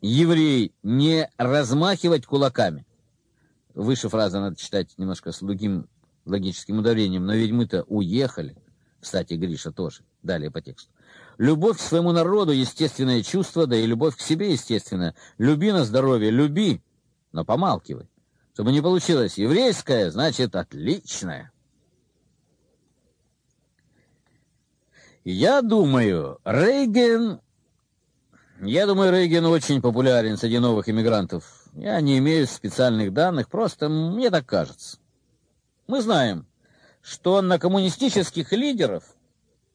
«еврей» не размахивать кулаками. Выше фраза надо читать немножко с другим логическим ударением, но ведь мы-то уехали. Кстати, Гриша тоже. Далее по тексту. Любовь к своему народу — естественное чувство, да и любовь к себе естественная. Люби на здоровье, люби, но помалкивай. Чтобы не получилось еврейское, значит отличное. Я думаю, Рейген... Я думаю, Рейген очень популярен среди новых иммигрантов. Я не имею специальных данных, просто мне так кажется. Мы знаем, что на коммунистических лидеров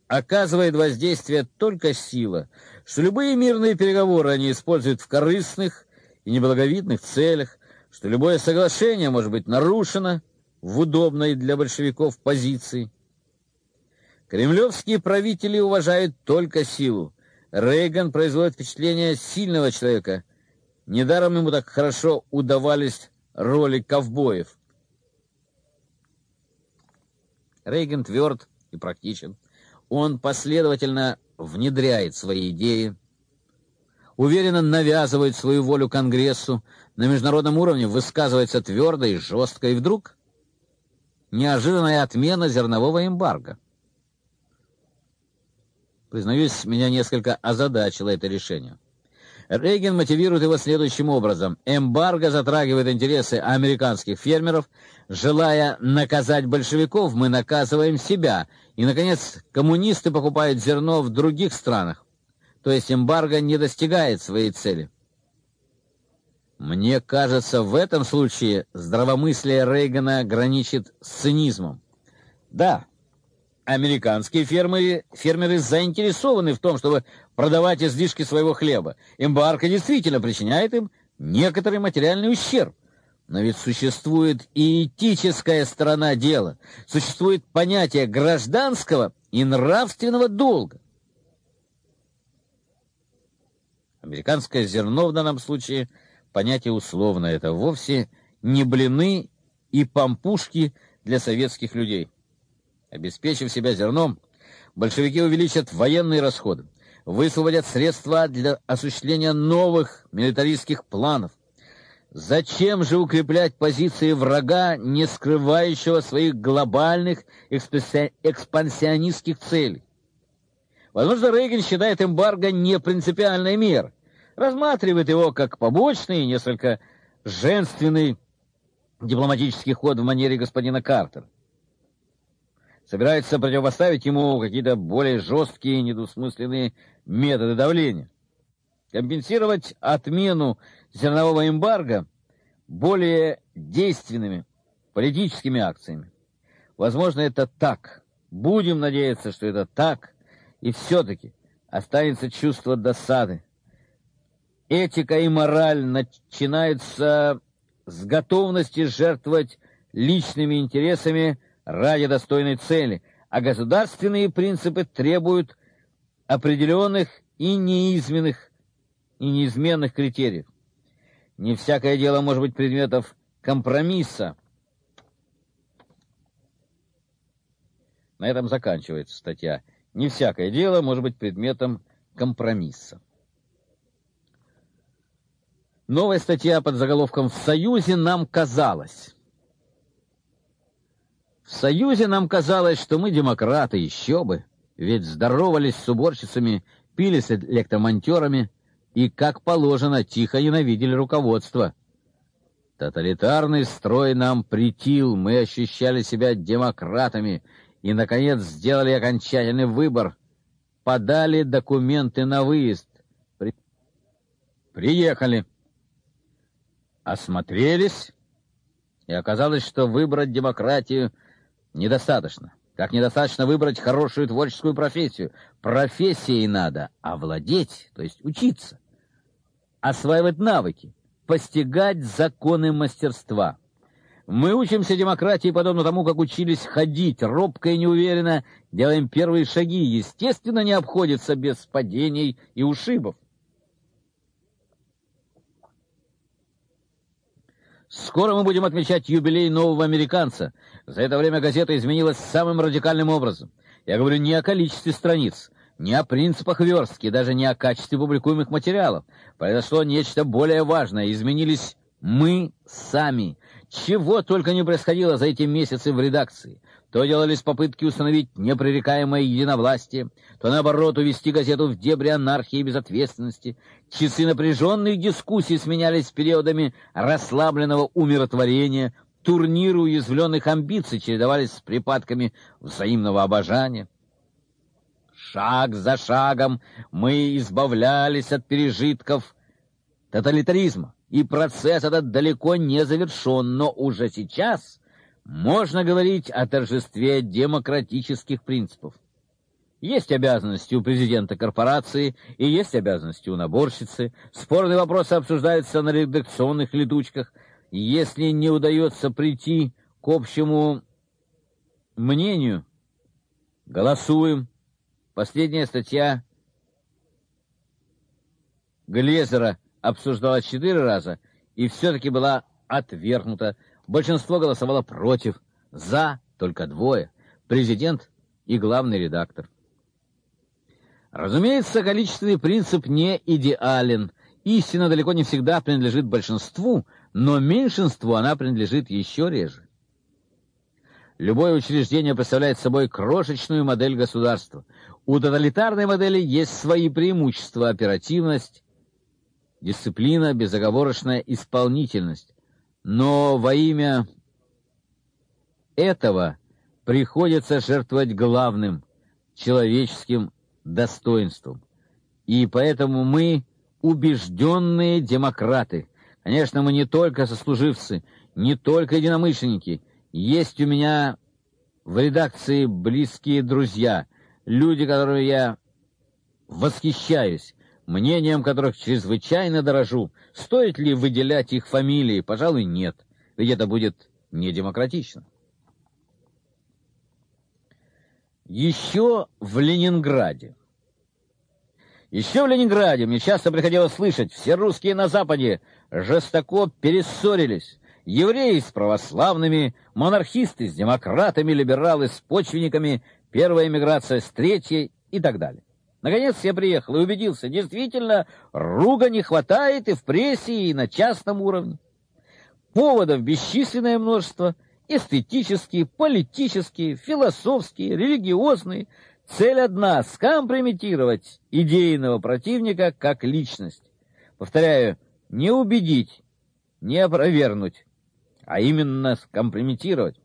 оказывает воздействие только сила, что любые мирные переговоры они используют в корыстных и неблаговидных целях, что любое соглашение может быть нарушено в удобной для большевиков позиции. Кремлевские правители уважают только силу. Рейган производит впечатление сильного человека, Недаром ему так хорошо удавались роли ковбоев. Рейган тверд и практичен. Он последовательно внедряет свои идеи, уверенно навязывает свою волю Конгрессу, на международном уровне высказывается твердо и жестко, и вдруг неожиданная отмена зернового эмбарго. Признаюсь, меня несколько озадачило это решение. Рейган мотивирует его следующим образом. Эмбарго затрагивает интересы американских фермеров. Желая наказать большевиков, мы наказываем себя. И, наконец, коммунисты покупают зерно в других странах. То есть эмбарго не достигает своей цели. Мне кажется, в этом случае здравомыслие Рейгана граничит с цинизмом. Да, Американские фермеры, фермеры заинтересованы в том, чтобы продавать излишки своего хлеба. Эмбарго действительно причиняет им некоторый материальный ущерб. Но ведь существует и этическая сторона дела. Существует понятие гражданского и нравственного долга. Американское зерно в данном случае понятие условное. Это вовсе не блины и пампушки для советских людей. Обеспечив себя зерном, большевики увеличат военные расходы, высвободят средства для осуществления новых милитаристских планов. Зачем же укреплять позиции врага, не скрывающего своих глобальных экспансионистских целей? Возможно, Рейган считает эмбарго не принципиальной мерой, рассматривает его как побочный, несколько женственный дипломатический ход в манере господина Картера. Собирается противопоставить ему какие-то более жесткие, недвусмысленные методы давления. Компенсировать отмену зернового эмбарго более действенными политическими акциями. Возможно, это так. Будем надеяться, что это так. И все-таки останется чувство досады, Этика и мораль начинаются с готовности жертвовать личными интересами ради достойной цели, а государственные принципы требуют определенных и неизменных и неизменных критериев. Не всякое дело может быть предметом компромисса. На этом заканчивается статья. Не всякое дело может быть предметом компромисса. Новая статья под заголовком «В Союзе нам казалось». В Союзе нам казалось, что мы демократы, еще бы, ведь здоровались с уборщицами, пили с электромонтерами и, как положено, тихо ненавидели руководство. Тоталитарный строй нам притил, мы ощущали себя демократами и, наконец, сделали окончательный выбор. Подали документы на выезд. При... Приехали осмотрелись, и оказалось, что выбрать демократию недостаточно. Как недостаточно выбрать хорошую творческую профессию. Профессией надо овладеть, то есть учиться, осваивать навыки, постигать законы мастерства. Мы учимся демократии подобно тому, как учились ходить, робко и неуверенно делаем первые шаги, естественно, не обходится без падений и ушибов. Скоро мы будем отмечать юбилей нового американца. За это время газета изменилась самым радикальным образом. Я говорю не о количестве страниц, не о принципах верстки, даже не о качестве публикуемых материалов. Произошло нечто более важное. Изменились мы сами. Чего только не происходило за эти месяцы в редакции. То делались попытки установить непререкаемое единовластие, то наоборот увести газету в дебри анархии и безответственности. Часы напряженных дискуссий сменялись периодами расслабленного умиротворения, турниры уязвленных амбиций чередовались с припадками взаимного обожания. Шаг за шагом мы избавлялись от пережитков тоталитаризма, и процесс этот далеко не завершен, но уже сейчас можно говорить о торжестве демократических принципов. Есть обязанности у президента корпорации и есть обязанности у наборщицы. Спорные вопросы обсуждаются на редакционных летучках. Если не удается прийти к общему мнению, голосуем. Последняя статья Глезера обсуждалась четыре раза и все-таки была отвергнута Большинство голосовало против, за только двое — президент и главный редактор. Разумеется, количественный принцип не идеален. Истина далеко не всегда принадлежит большинству, но меньшинству она принадлежит еще реже. Любое учреждение представляет собой крошечную модель государства. У тоталитарной модели есть свои преимущества: оперативность, дисциплина, безоговорочная исполнительность. Но во имя этого приходится жертвовать главным человеческим достоинством. И поэтому мы убежденные демократы. Конечно, мы не только сослуживцы, не только единомышленники. Есть у меня в редакции близкие друзья, люди, которые я восхищаюсь мнением которых чрезвычайно дорожу. Стоит ли выделять их фамилии? Пожалуй, нет. ведь это будет недемократично. Еще в Ленинграде. Еще в Ленинграде мне часто приходилось слышать, все русские на Западе жестоко перессорились. Евреи с православными, монархисты с демократами, либералы с почвенниками, первая эмиграция с третьей и так далее. Наконец я приехал и убедился, действительно, руга не хватает и в прессе, и на частном уровне. Поводов бесчисленное множество – эстетические, политические, философские, религиозные. Цель одна — скомпрометировать идейного противника как личность. Повторяю, не убедить, не опровергнуть, а именно скомпрометировать.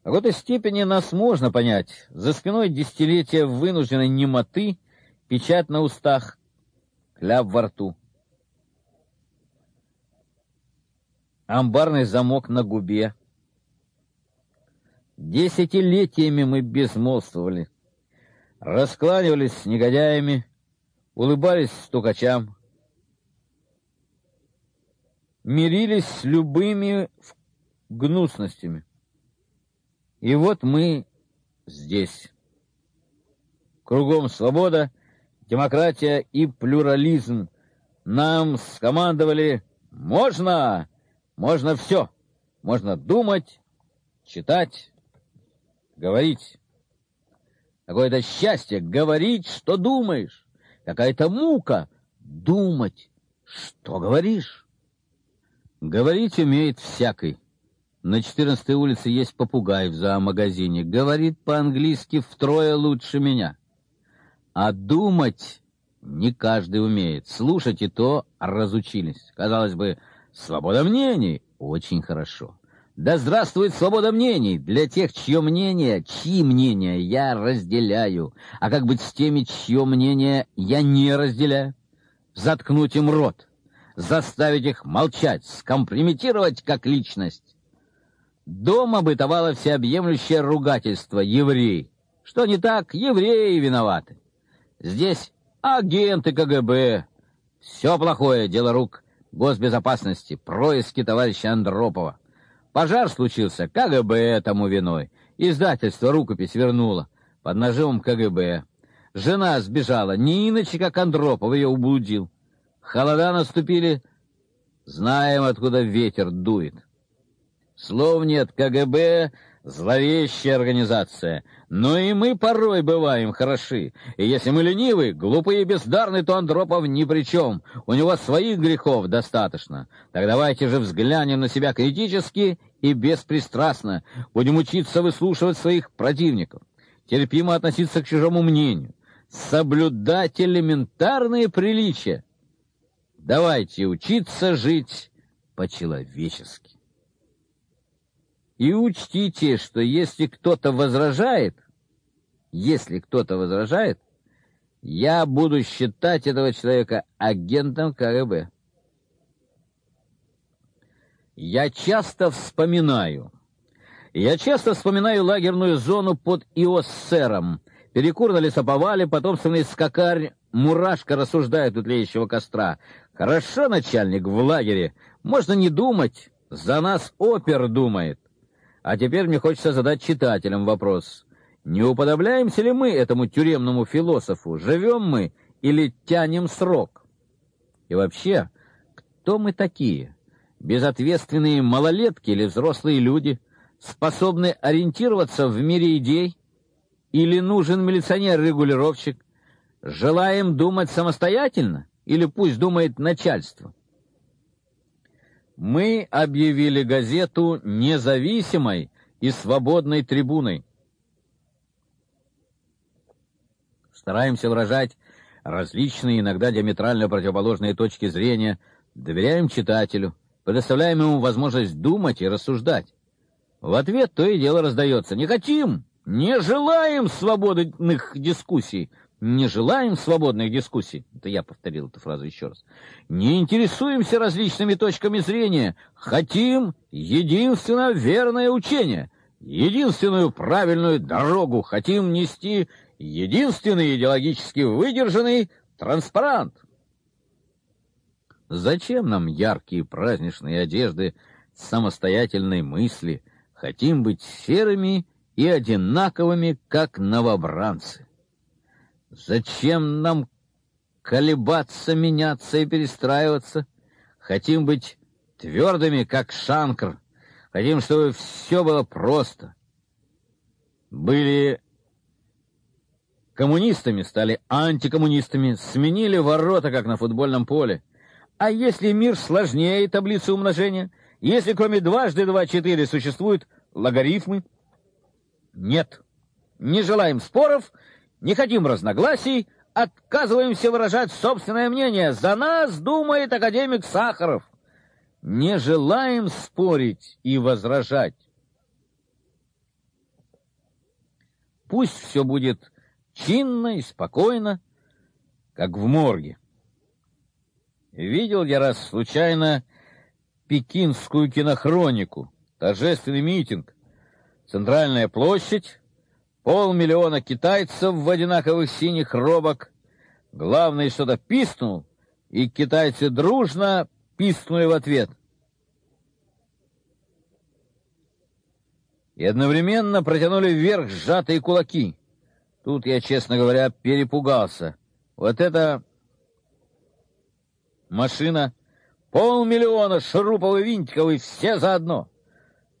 В какой-то степени нас можно понять. За спиной десятилетия вынужденной немоты, печать на устах, кляп во рту. амбарный замок на губе. Десятилетиями мы безмолвствовали, раскланивались с негодяями, улыбались стукачам, мирились с любыми гнусностями. И вот мы здесь. Кругом свобода, демократия и плюрализм. Нам скомандовали «Можно!» Можно все. Можно думать, читать, говорить. Какое-то счастье говорить, что думаешь. Какая-то мука думать, что говоришь. Говорить умеет всякий. На 14 улице есть попугай в зоомагазине. Говорит по-английски втрое лучше меня. А думать не каждый умеет. Слушать и то разучились. Казалось бы, Свобода мнений очень хорошо. Да здравствует свобода мнений для тех, чье мнение, чьи мнения я разделяю. А как быть с теми, чье мнение я не разделяю? Заткнуть им рот, заставить их молчать, скомпрометировать как личность. Дома бытовало всеобъемлющее ругательство «еврей». Что не так, евреи виноваты. Здесь агенты КГБ. Все плохое дело рук госбезопасности, происки товарища Андропова. Пожар случился, КГБ тому виной. Издательство рукопись вернуло под нажимом КГБ. Жена сбежала, не иначе, как Андропов ее ублудил. Холода наступили, знаем, откуда ветер дует. Слов нет, КГБ зловещая организация. Но и мы порой бываем хороши. И если мы ленивы, глупые и бездарны, то Андропов ни при чем. У него своих грехов достаточно. Так давайте же взглянем на себя критически и беспристрастно. Будем учиться выслушивать своих противников. Терпимо относиться к чужому мнению. Соблюдать элементарные приличия. Давайте учиться жить по-человечески. И учтите, что если кто-то возражает, если кто-то возражает, я буду считать этого человека агентом КГБ. Я часто вспоминаю, я часто вспоминаю лагерную зону под Иоссером. Перекур на лесоповале, потомственный скакарь, мурашка рассуждает у тлеющего костра. Хорошо, начальник, в лагере. Можно не думать, за нас опер думает. А теперь мне хочется задать читателям вопрос. Не уподобляемся ли мы этому тюремному философу? Живем мы или тянем срок? И вообще, кто мы такие? Безответственные малолетки или взрослые люди, способные ориентироваться в мире идей? Или нужен милиционер-регулировщик? Желаем думать самостоятельно или пусть думает начальство? Мы объявили газету независимой и свободной трибуной. Стараемся выражать различные, иногда диаметрально противоположные точки зрения, доверяем читателю, предоставляем ему возможность думать и рассуждать. В ответ то и дело раздается «Не хотим, не желаем свободных дискуссий, не желаем свободных дискуссий, это я повторил эту фразу еще раз, не интересуемся различными точками зрения, хотим единственно верное учение, единственную правильную дорогу, хотим нести единственный идеологически выдержанный транспарант. Зачем нам яркие праздничные одежды, самостоятельной мысли? Хотим быть серыми и одинаковыми, как новобранцы. Зачем нам колебаться, меняться и перестраиваться? Хотим быть твердыми, как Шанкр. Хотим, чтобы все было просто. Были коммунистами, стали антикоммунистами, сменили ворота, как на футбольном поле. А если мир сложнее таблицы умножения? Если кроме дважды два четыре существуют логарифмы? Нет. Не желаем споров, не хотим разногласий, отказываемся выражать собственное мнение. За нас думает академик Сахаров. Не желаем спорить и возражать. Пусть все будет чинно и спокойно, как в морге. Видел я раз случайно пекинскую кинохронику, торжественный митинг, центральная площадь, полмиллиона китайцев в одинаковых синих робах. Главный что-то писнул, и китайцы дружно пискнули в ответ. И одновременно протянули вверх сжатые кулаки. Тут я, честно говоря, перепугался. Вот это машина, полмиллиона шурупов и винтиков, и все заодно.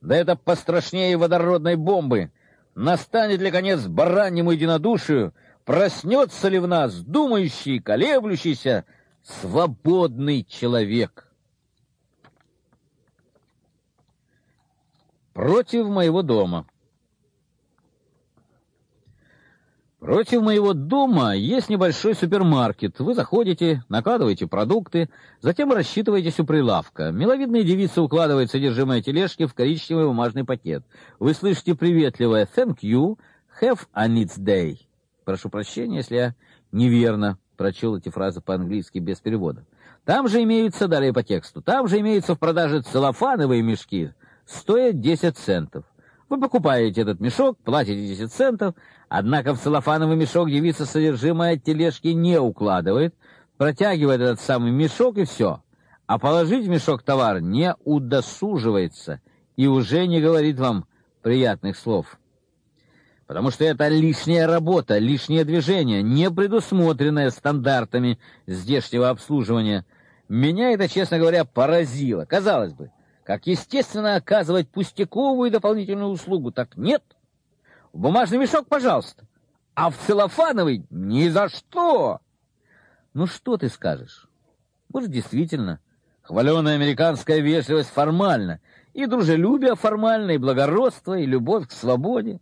Да это пострашнее водородной бомбы. Настанет ли конец бараньему единодушию, проснется ли в нас думающий, колеблющийся, свободный человек? Против моего дома. Против моего дома есть небольшой супермаркет. Вы заходите, накладываете продукты, затем рассчитываетесь у прилавка. Миловидная девица укладывает содержимое тележки в коричневый бумажный пакет. Вы слышите приветливое «Thank you», «Have a nice day». Прошу прощения, если я неверно прочел эти фразы по-английски без перевода. Там же имеются, далее по тексту, там же имеются в продаже целлофановые мешки, стоят 10 центов. Вы покупаете этот мешок, платите 10 центов, однако в целлофановый мешок девица содержимое тележки не укладывает, протягивает этот самый мешок и все. А положить в мешок товар не удосуживается и уже не говорит вам приятных слов. Потому что это лишняя работа, лишнее движение, не предусмотренное стандартами здешнего обслуживания. Меня это, честно говоря, поразило. Казалось бы, как естественно оказывать пустяковую дополнительную услугу, так нет. В бумажный мешок, пожалуйста, а в целлофановый ни за что. Ну что ты скажешь? Может, действительно, хваленая американская вежливость формальна, и дружелюбие формально, и благородство, и любовь к свободе.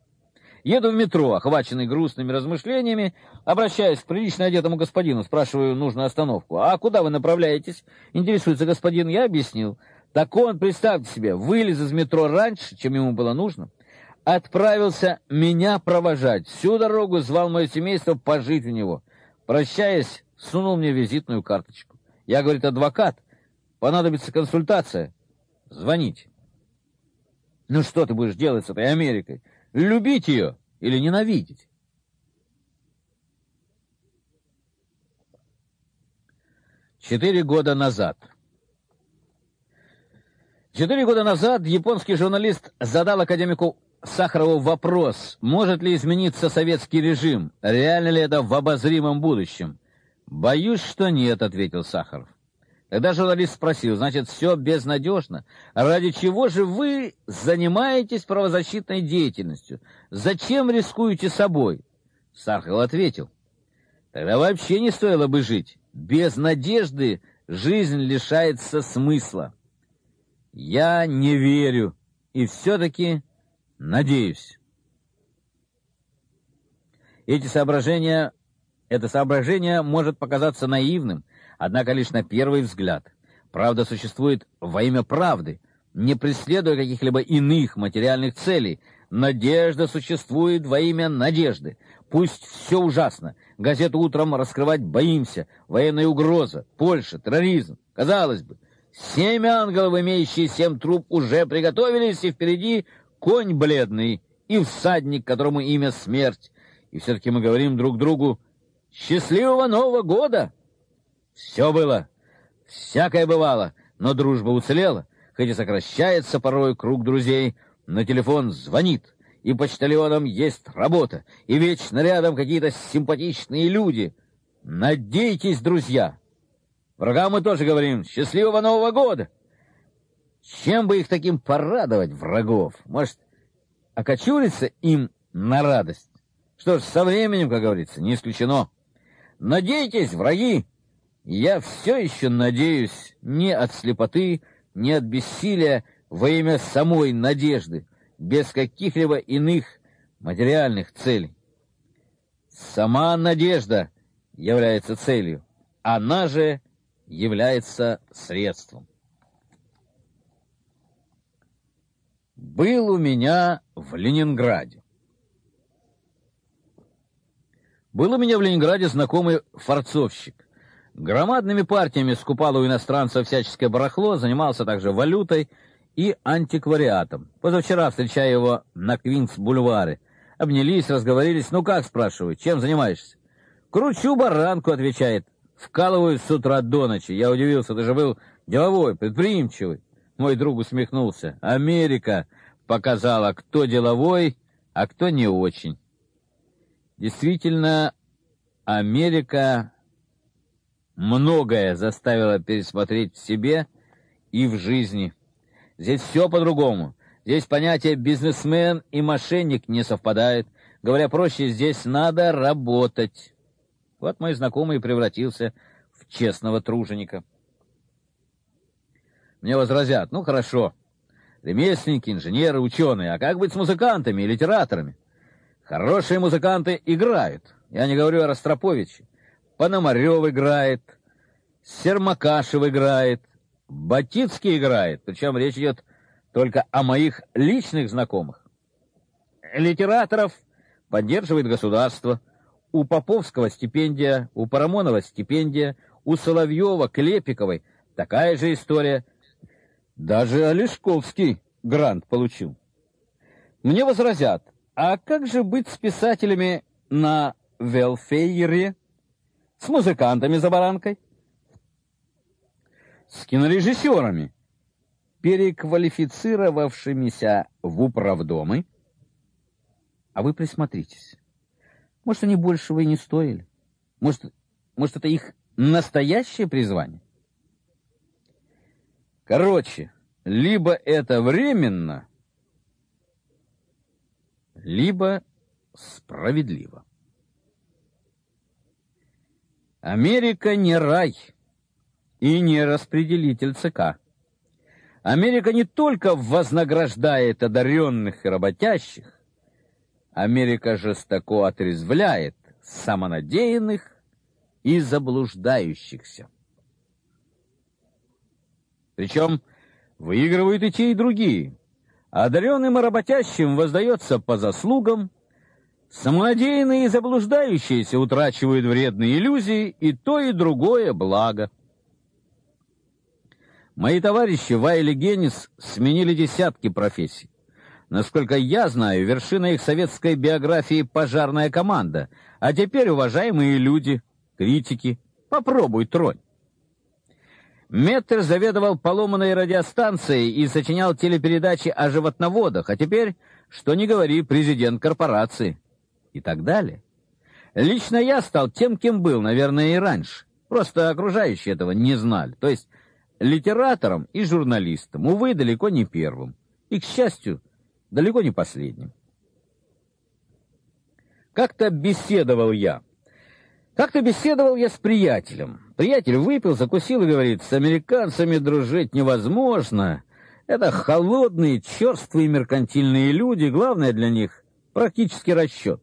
Еду в метро, охваченный грустными размышлениями, обращаюсь к прилично одетому господину, спрашиваю нужную остановку. «А куда вы направляетесь?» Интересуется господин, я объяснил. Так он, представьте себе, вылез из метро раньше, чем ему было нужно, отправился меня провожать. Всю дорогу звал мое семейство пожить у него. Прощаясь, сунул мне визитную карточку. Я, говорит, адвокат, понадобится консультация. Звоните. Ну что ты будешь делать с этой Америкой? Любить ее или ненавидеть? Четыре года назад Четыре года назад японский журналист задал академику Сахарову вопрос, может ли измениться советский режим, реально ли это в обозримом будущем. «Боюсь, что нет», — ответил Сахаров. Тогда журналист спросил, значит, все безнадежно? Ради чего же вы занимаетесь правозащитной деятельностью? Зачем рискуете собой? Сахаров ответил, тогда вообще не стоило бы жить. Без надежды жизнь лишается смысла. Я не верю и все-таки надеюсь. Эти соображения, это соображение может показаться наивным, однако лишь на первый взгляд. Правда существует во имя правды, не преследуя каких-либо иных материальных целей. Надежда существует во имя надежды. Пусть все ужасно. Газету утром раскрывать боимся. Военная угроза, Польша, терроризм. Казалось бы, Семь ангелов, имеющие семь труб, уже приготовились, и впереди конь бледный и всадник, которому имя смерть. И все-таки мы говорим друг другу «Счастливого Нового года!» Все было. Всякое бывало, но дружба уцелела, хоть и сокращается порой круг друзей, на телефон звонит, и почтальоном есть работа, и вечно рядом какие-то симпатичные люди. Надейтесь, друзья. Врагам мы тоже говорим «Счастливого Нового года!» Чем бы их таким порадовать, врагов? Может, окочуриться им на радость? Что ж, со временем, как говорится, не исключено. Надейтесь, враги! Я все еще надеюсь не от слепоты, не от бессилия во имя самой надежды, без каких-либо иных материальных целей. Сама надежда является целью, она же является средством. Был у меня в Ленинграде. Был у меня в Ленинграде знакомый форцовщик. Громадными партиями скупал у иностранцев всяческое барахло, занимался также валютой и антиквариатом. Позавчера, встречая его на Квинс-бульваре, обнялись, разговорились. «Ну как?» — спрашиваю. «Чем занимаешься?» «Кручу баранку», — отвечает. «Вкалываю с утра до ночи». Я удивился, ты же был деловой, предприимчивый. Мой друг усмехнулся. «Америка показала, кто деловой, а кто не очень». Действительно, Америка многое заставила пересмотреть в себе и в жизни. Здесь все по-другому. Здесь понятие бизнесмен и мошенник не совпадает. Говоря проще, здесь надо работать. Вот мой знакомый превратился в честного труженика. Мне возразят: "Ну хорошо. Ремесленники, инженеры, ученые, а как быть с музыкантами и литераторами? Хорошие музыканты играют. Я не говорю о Ростроповиче. Пономарев играет, Сермакашев играет, Батицкий играет, причем речь идет только о моих личных знакомых. Литераторов поддерживает государство. У Поповского стипендия, у Парамонова стипендия, у Соловьева, Клепиковой такая же история. Даже Олешковский грант получил. Мне возразят, а как же быть с писателями на велфейре, с музыкантами за баранкой? с кинорежиссерами, переквалифицировавшимися в управдомы. А вы присмотритесь. Может, они большего и не стоили? Может, может это их настоящее призвание? Короче, либо это временно, либо справедливо. Америка не рай и не распределитель ЦК. Америка не только вознаграждает одаренных и работящих, Америка жестоко отрезвляет самонадеянных и заблуждающихся. Причем выигрывают и те, и другие. Одаренным и работящим воздается по заслугам, самонадеянные и заблуждающиеся утрачивают вредные иллюзии и то, и другое благо. Мои товарищи Вайли Генис сменили десятки профессий. Насколько я знаю, вершина их советской биографии пожарная команда, а теперь уважаемые люди, критики. Попробуй тронь. Меттер заведовал поломанной радиостанцией и сочинял телепередачи о животноводах, а теперь, что ни говори, президент корпорации. И так далее. Лично я стал тем, кем был, наверное, и раньше. Просто окружающие этого не знали. То есть литератором и журналистом, увы, далеко не первым, и, к счастью, далеко не последним. Как-то беседовал я. Как-то беседовал я с приятелем. Приятель выпил, закусил и говорит, с американцами дружить невозможно. Это холодные, черствые меркантильные люди, главное для них — практический расчет.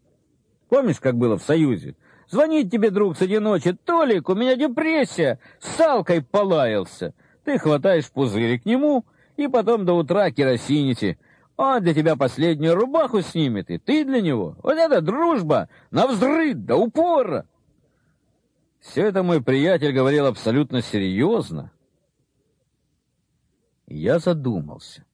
Помнишь, как было в Союзе? Звонит тебе друг среди ночи, Толик, у меня депрессия, с салкой полаялся. Ты хватаешь пузырь к нему, и потом до утра керосините. Он для тебя последнюю рубаху снимет, и ты для него. Вот это дружба, на взрыв, до упора. Все это мой приятель говорил абсолютно серьезно. Я задумался.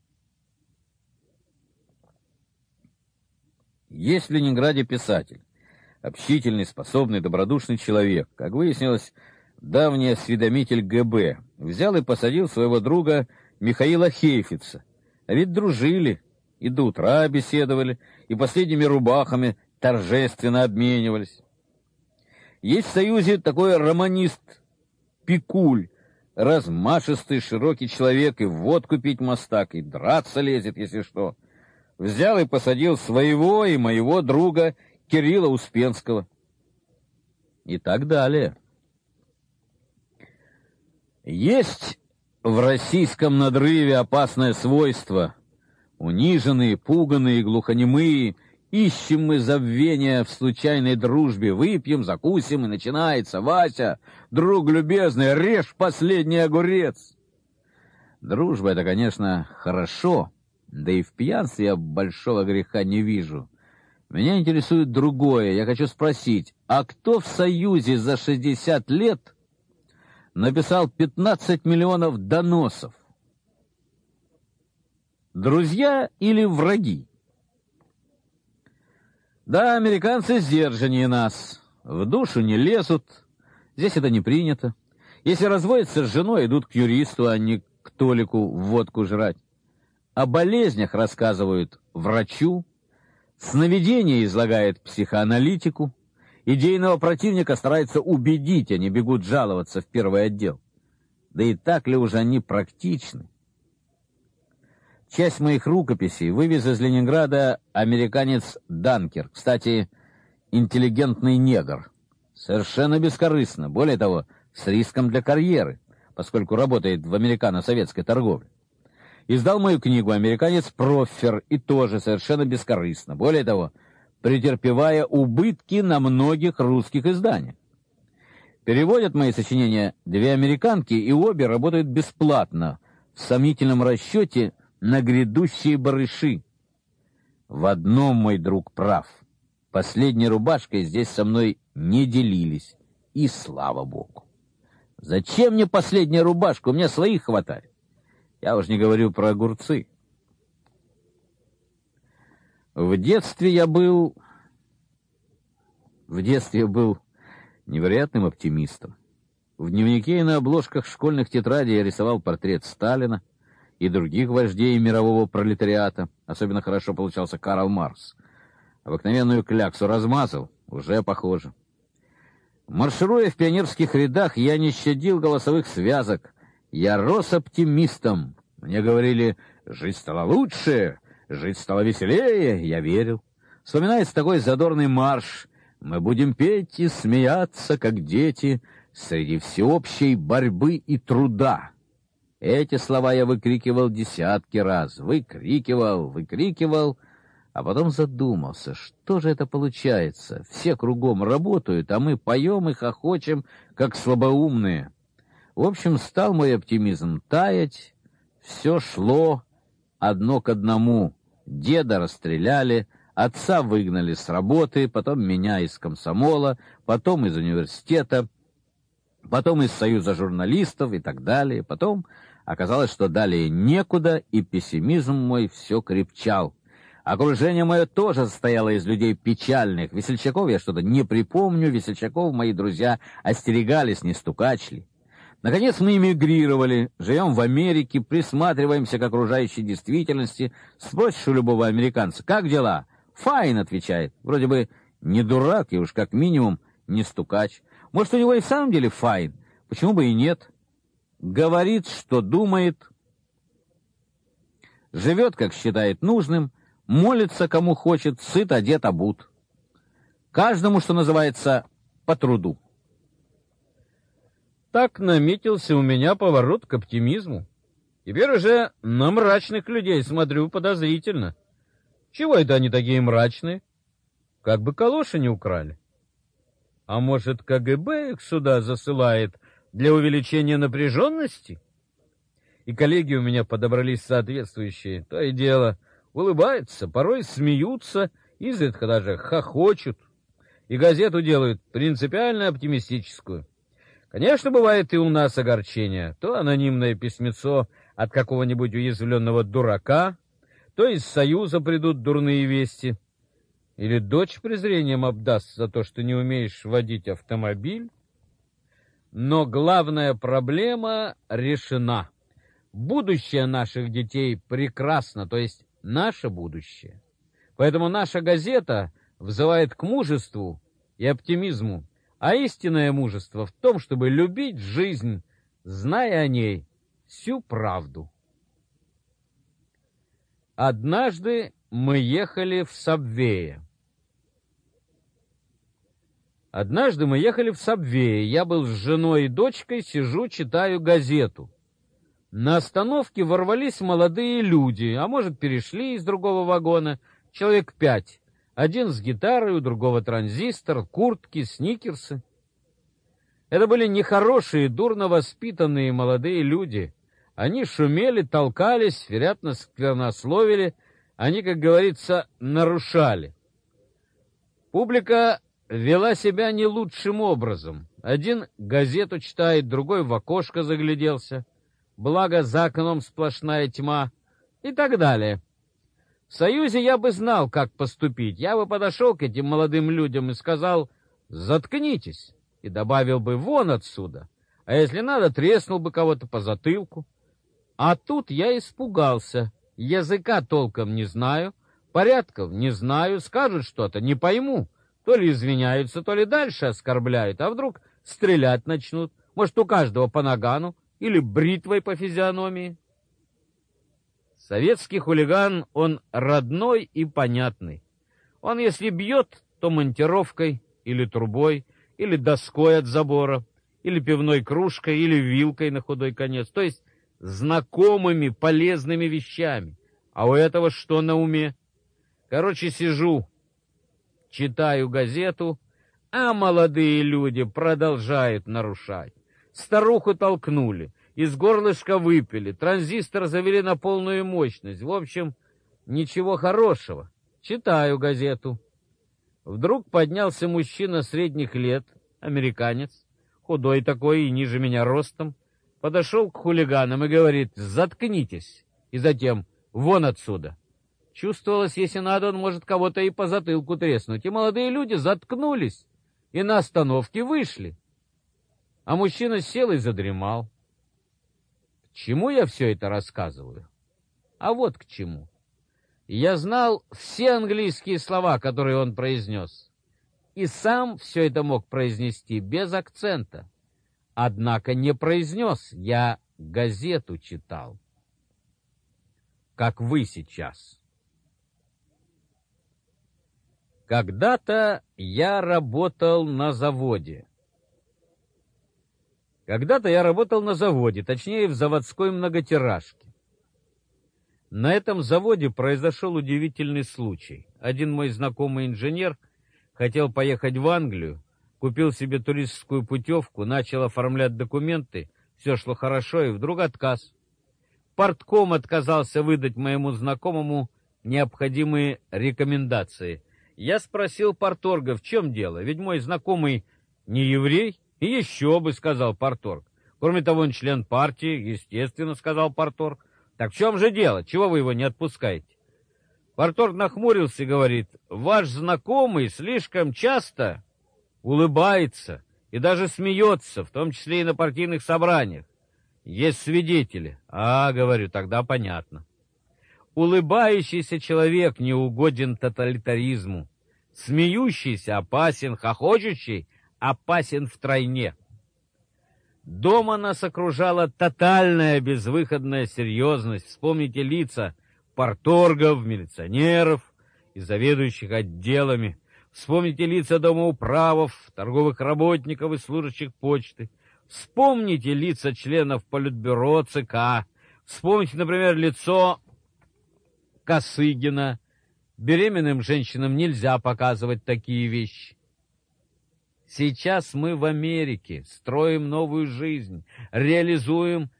Есть в Ленинграде писатель, общительный, способный, добродушный человек. Как выяснилось, давний осведомитель ГБ, взял и посадил своего друга Михаила Хейфица. А ведь дружили, и до утра беседовали, и последними рубахами торжественно обменивались. Есть в Союзе такой романист Пикуль, размашистый, широкий человек, и водку пить мастак, и драться лезет, если что. Взял и посадил своего и моего друга Кирилла Успенского. И так далее. Есть в российском надрыве опасное свойство. Униженные, пуганные, глухонемые, ищем мы забвения в случайной дружбе, выпьем, закусим, и начинается, Вася, друг любезный, режь последний огурец. Дружба — это, конечно, хорошо, да и в пьянстве я большого греха не вижу. Меня интересует другое. Я хочу спросить, а кто в Союзе за 60 лет написал 15 миллионов доносов? Друзья или враги? Да, американцы сдержаннее нас. В душу не лезут. Здесь это не принято. Если разводятся с женой, идут к юристу, а не к Толику водку жрать. О болезнях рассказывают врачу, сновидения излагает психоаналитику, идейного противника старается убедить, а не бегут жаловаться в первый отдел. Да и так ли уже они практичны? Часть моих рукописей вывез из Ленинграда американец Данкер, кстати, интеллигентный негр, совершенно бескорыстно, более того, с риском для карьеры, поскольку работает в американо-советской торговле. Издал мою книгу американец Проффер и тоже совершенно бескорыстно. Более того, претерпевая убытки на многих русских изданиях. Переводят мои сочинения две американки, и обе работают бесплатно в сомнительном расчете на грядущие барыши. В одном мой друг прав. Последней рубашкой здесь со мной не делились, и слава богу. Зачем мне последняя рубашка? У меня своих хватает. Я уж не говорю про огурцы. В детстве я был... В детстве я был невероятным оптимистом. В дневнике и на обложках школьных тетрадей я рисовал портрет Сталина и других вождей мирового пролетариата. Особенно хорошо получался Карл Маркс. Обыкновенную кляксу размазал, уже похоже. Маршируя в пионерских рядах, я не щадил голосовых связок, я рос оптимистом. Мне говорили, жить стало лучше, жить стало веселее. Я верил. Вспоминается такой задорный марш. Мы будем петь и смеяться, как дети, среди всеобщей борьбы и труда. Эти слова я выкрикивал десятки раз, выкрикивал, выкрикивал, а потом задумался, что же это получается? Все кругом работают, а мы поем и хохочем, как слабоумные. В общем, стал мой оптимизм таять, все шло одно к одному. Деда расстреляли, отца выгнали с работы, потом меня из комсомола, потом из университета, потом из союза журналистов и так далее. Потом оказалось, что далее некуда, и пессимизм мой все крепчал. Окружение мое тоже состояло из людей печальных. Весельчаков я что-то не припомню, весельчаков мои друзья остерегались, не стукачли. Наконец мы эмигрировали, живем в Америке, присматриваемся к окружающей действительности. Спросишь у любого американца, как дела? Fine, отвечает. Вроде бы не дурак и уж как минимум не стукач. Может, у него и в самом деле fine? Почему бы и нет? Говорит, что думает, живет, как считает нужным, молится, кому хочет, сыт, одет, обут. Каждому, что называется, по труду. Так наметился у меня поворот к оптимизму. Теперь уже на мрачных людей смотрю подозрительно. Чего это они такие мрачные? Как бы калоши не украли. А может, КГБ их сюда засылает для увеличения напряженности? И коллеги у меня подобрались соответствующие. То и дело, улыбаются, порой смеются, изредка даже хохочут. И газету делают принципиально оптимистическую. Конечно, бывает и у нас огорчение. То анонимное письмецо от какого-нибудь уязвленного дурака, то из Союза придут дурные вести. Или дочь презрением обдаст за то, что не умеешь водить автомобиль. Но главная проблема решена. Будущее наших детей прекрасно, то есть наше будущее. Поэтому наша газета взывает к мужеству и оптимизму, а истинное мужество в том, чтобы любить жизнь, зная о ней всю правду. Однажды мы ехали в Сабвее. Однажды мы ехали в Сабвее. Я был с женой и дочкой, сижу, читаю газету. На остановке ворвались молодые люди, а может, перешли из другого вагона, человек пять. Один с гитарой, у другого транзистор, куртки, сникерсы. Это были нехорошие, дурно воспитанные молодые люди. Они шумели, толкались, вероятно, сквернословили. Они, как говорится, нарушали. Публика вела себя не лучшим образом. Один газету читает, другой в окошко загляделся. Благо, за окном сплошная тьма и так далее. В Союзе я бы знал, как поступить. Я бы подошел к этим молодым людям и сказал «заткнитесь» и добавил бы «вон отсюда». А если надо, треснул бы кого-то по затылку. А тут я испугался. Языка толком не знаю, порядков не знаю, скажут что-то, не пойму. То ли извиняются, то ли дальше оскорбляют, а вдруг стрелять начнут. Может, у каждого по нагану или бритвой по физиономии. Советский хулиган, он родной и понятный. Он, если бьет, то монтировкой или трубой, или доской от забора, или пивной кружкой, или вилкой на худой конец, то есть знакомыми полезными вещами. А у этого что на уме? Короче, сижу, читаю газету, а молодые люди продолжают нарушать. Старуху толкнули, из горлышка выпили, транзистор завели на полную мощность. В общем, ничего хорошего. Читаю газету. Вдруг поднялся мужчина средних лет, американец, худой такой и ниже меня ростом, подошел к хулиганам и говорит «Заткнитесь!» и затем «Вон отсюда!» Чувствовалось, если надо, он может кого-то и по затылку треснуть. И молодые люди заткнулись и на остановке вышли. А мужчина сел и задремал. К чему я все это рассказываю? А вот к чему. Я знал все английские слова, которые он произнес. И сам все это мог произнести без акцента. Однако не произнес, я газету читал. Как вы сейчас. Когда-то я работал на заводе. Когда-то я работал на заводе, точнее, в заводской многотиражке. На этом заводе произошел удивительный случай. Один мой знакомый инженер хотел поехать в Англию, купил себе туристскую путевку, начал оформлять документы, все шло хорошо, и вдруг отказ. Портком отказался выдать моему знакомому необходимые рекомендации — я спросил порторга, в чем дело, ведь мой знакомый не еврей. И еще бы, сказал порторг. Кроме того, он член партии, естественно, сказал порторг. Так в чем же дело? Чего вы его не отпускаете? Порторг нахмурился и говорит, ваш знакомый слишком часто улыбается и даже смеется, в том числе и на партийных собраниях. Есть свидетели. А, говорю, тогда понятно. Улыбающийся человек не угоден тоталитаризму. Смеющийся опасен, хохочущий опасен втройне. Дома нас окружала тотальная безвыходная серьезность. Вспомните лица порторгов, милиционеров и заведующих отделами. Вспомните лица домоуправов, торговых работников и служащих почты. Вспомните лица членов Политбюро ЦК. Вспомните, например, лицо Косыгина. Беременным женщинам нельзя показывать такие вещи. Сейчас мы в Америке строим новую жизнь, реализуем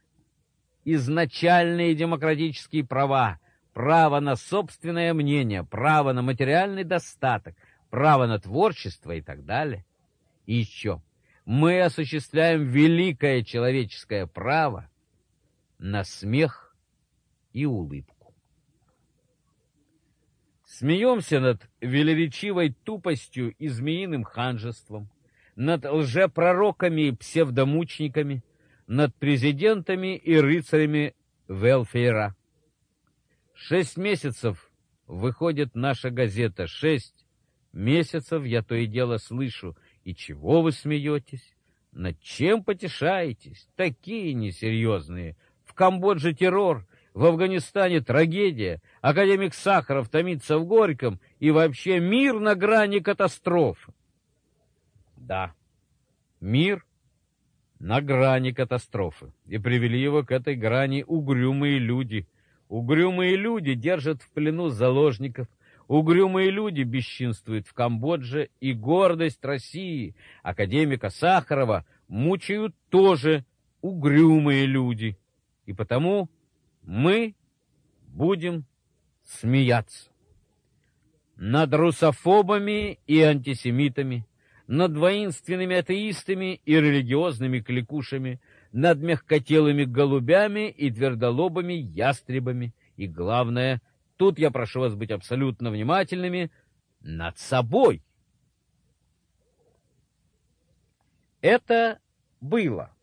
изначальные демократические права, право на собственное мнение, право на материальный достаток, право на творчество и так далее. И еще мы осуществляем великое человеческое право на смех и улыбку. Смеемся над велеречивой тупостью и змеиным ханжеством, над лжепророками и псевдомучениками, над президентами и рыцарями велфейра. Шесть месяцев выходит наша газета, шесть месяцев я то и дело слышу. И чего вы смеетесь? Над чем потешаетесь? Такие несерьезные. В Камбодже террор, в Афганистане трагедия, академик Сахаров томится в Горьком, и вообще мир на грани катастрофы. Да, мир на грани катастрофы, и привели его к этой грани угрюмые люди. Угрюмые люди держат в плену заложников, Угрюмые люди бесчинствуют в Камбодже, и гордость России, академика Сахарова, мучают тоже угрюмые люди. И потому мы будем смеяться над русофобами и антисемитами, над воинственными атеистами и религиозными кликушами, над мягкотелыми голубями и твердолобыми ястребами, и, главное, Тут я прошу вас быть абсолютно внимательными над собой. Это было.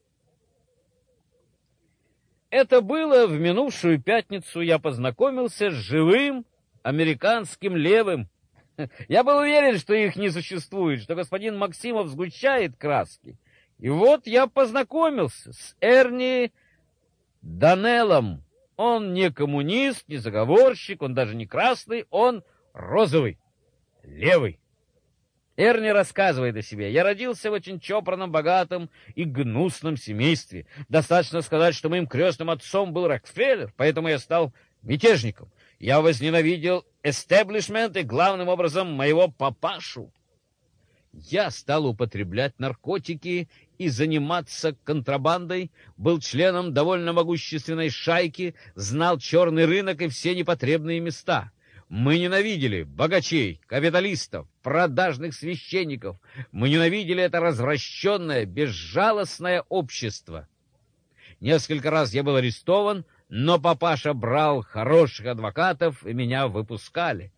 Это было в минувшую пятницу. Я познакомился с живым американским левым. Я был уверен, что их не существует, что господин Максимов сгущает краски. И вот я познакомился с Эрни Данеллом, он не коммунист, не заговорщик, он даже не красный, он розовый, левый. Эрни рассказывает о себе. Я родился в очень чопорном, богатом и гнусном семействе. Достаточно сказать, что моим крестным отцом был Рокфеллер, поэтому я стал мятежником. Я возненавидел эстеблишмент и, главным образом, моего папашу. Я стал употреблять наркотики и заниматься контрабандой, был членом довольно могущественной шайки, знал черный рынок и все непотребные места. Мы ненавидели богачей, капиталистов, продажных священников. Мы ненавидели это развращенное, безжалостное общество. Несколько раз я был арестован, но папаша брал хороших адвокатов, и меня выпускали.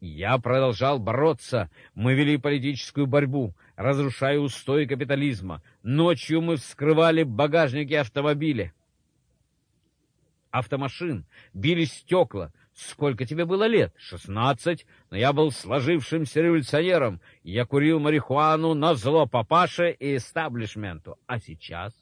Я продолжал бороться. Мы вели политическую борьбу, разрушая устои капитализма. Ночью мы вскрывали багажники автомобиля. Автомашин, били стекла. Сколько тебе было лет? Шестнадцать. Но я был сложившимся революционером. Я курил марихуану на зло папаше и эстаблишменту. А сейчас?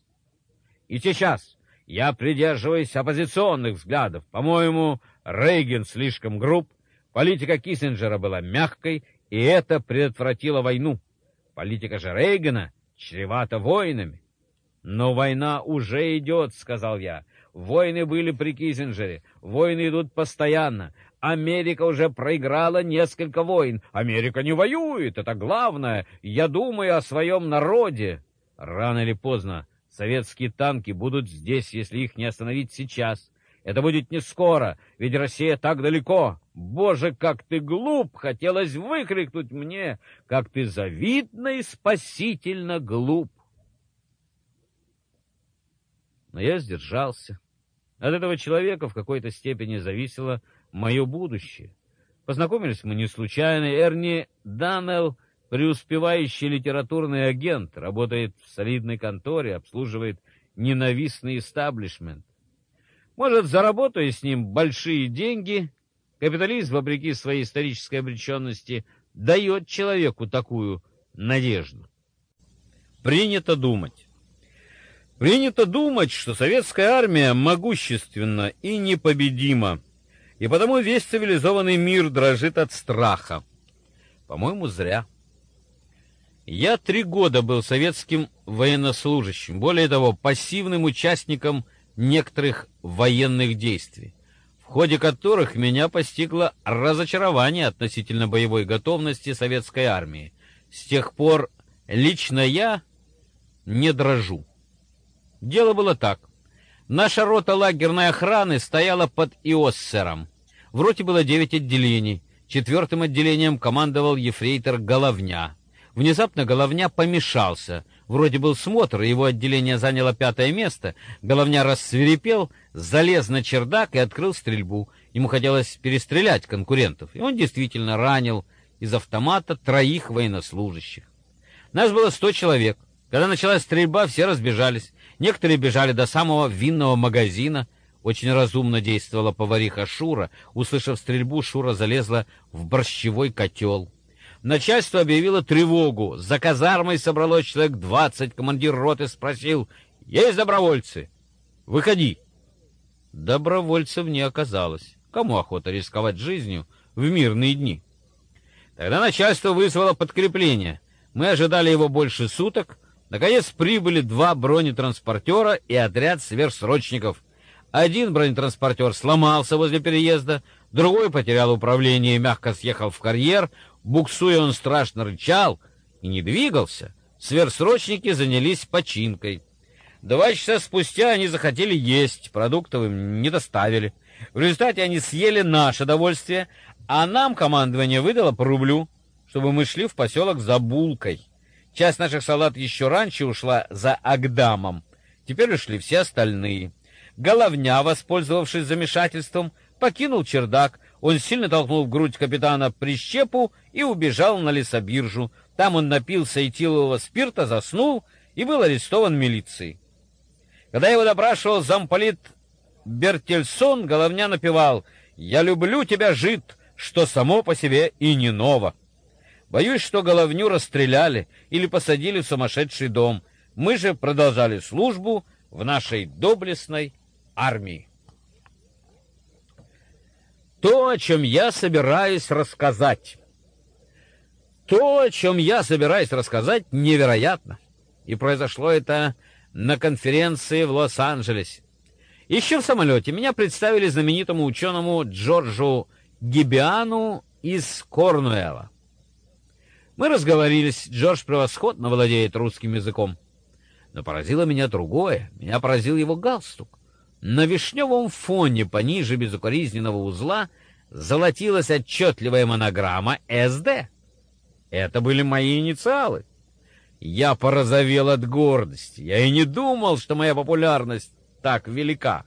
И сейчас я придерживаюсь оппозиционных взглядов. По-моему, Рейган слишком груб, Политика Киссинджера была мягкой, и это предотвратило войну. Политика же Рейгана чревата войнами. Но война уже идет, сказал я. Войны были при Киссинджере, войны идут постоянно. Америка уже проиграла несколько войн. Америка не воюет, это главное. Я думаю о своем народе. Рано или поздно советские танки будут здесь, если их не остановить сейчас. Это будет не скоро, ведь Россия так далеко. Боже, как ты глуп! Хотелось выкрикнуть мне, как ты завидно и спасительно глуп. Но я сдержался. От этого человека в какой-то степени зависело мое будущее. Познакомились мы не случайно. Эрни Даннелл, преуспевающий литературный агент, работает в солидной конторе, обслуживает ненавистный истаблишмент. Может, заработаю с ним большие деньги. Капитализм, вопреки своей исторической обреченности, дает человеку такую надежду. Принято думать. Принято думать, что советская армия могущественна и непобедима, и потому весь цивилизованный мир дрожит от страха. По-моему, зря. Я три года был советским военнослужащим, более того, пассивным участником некоторых военных действий, в ходе которых меня постигло разочарование относительно боевой готовности советской армии. С тех пор лично я не дрожу. Дело было так. Наша рота лагерной охраны стояла под Иоссером. В роте было девять отделений. Четвертым отделением командовал ефрейтор Головня. Внезапно Головня помешался — Вроде был смотр, его отделение заняло пятое место. Головня рассверепел, залез на чердак и открыл стрельбу. Ему хотелось перестрелять конкурентов, и он действительно ранил из автомата троих военнослужащих. Нас было сто человек. Когда началась стрельба, все разбежались. Некоторые бежали до самого винного магазина. Очень разумно действовала повариха Шура. Услышав стрельбу, Шура залезла в борщевой котел. Начальство объявило тревогу. За казармой собралось человек двадцать. Командир роты спросил, «Есть добровольцы?» «Выходи». Добровольцев не оказалось. Кому охота рисковать жизнью в мирные дни? Тогда начальство вызвало подкрепление. Мы ожидали его больше суток. Наконец прибыли два бронетранспортера и отряд сверхсрочников. Один бронетранспортер сломался возле переезда, другой потерял управление и мягко съехал в карьер. Буксуя, он страшно рычал и не двигался. Сверхсрочники занялись починкой. Два часа спустя они захотели есть, продуктов им не доставили. В результате они съели наше довольствие, а нам командование выдало по рублю, чтобы мы шли в поселок за булкой. Часть наших солдат еще раньше ушла за Агдамом. Теперь ушли все остальные. Головня, воспользовавшись замешательством, покинул чердак. Он сильно толкнул в грудь капитана прищепу и убежал на лесобиржу. Там он напился этилового спирта, заснул и был арестован милицией. Когда его допрашивал замполит Бертельсон, Головня напевал «Я люблю тебя, жид, что само по себе и не ново». Боюсь, что Головню расстреляли или посадили в сумасшедший дом. Мы же продолжали службу в нашей доблестной армии. То, о чем я собираюсь рассказать. То, о чем я собираюсь рассказать, невероятно. И произошло это на конференции в Лос-Анджелесе. Еще в самолете меня представили знаменитому ученому Джорджу Гибиану из Корнуэлла. Мы разговорились, Джордж превосходно владеет русским языком. Но поразило меня другое, меня поразил его галстук. На вишневом фоне пониже безукоризненного узла золотилась отчетливая монограмма «СД». Это были мои инициалы. Я порозовел от гордости. Я и не думал, что моя популярность так велика.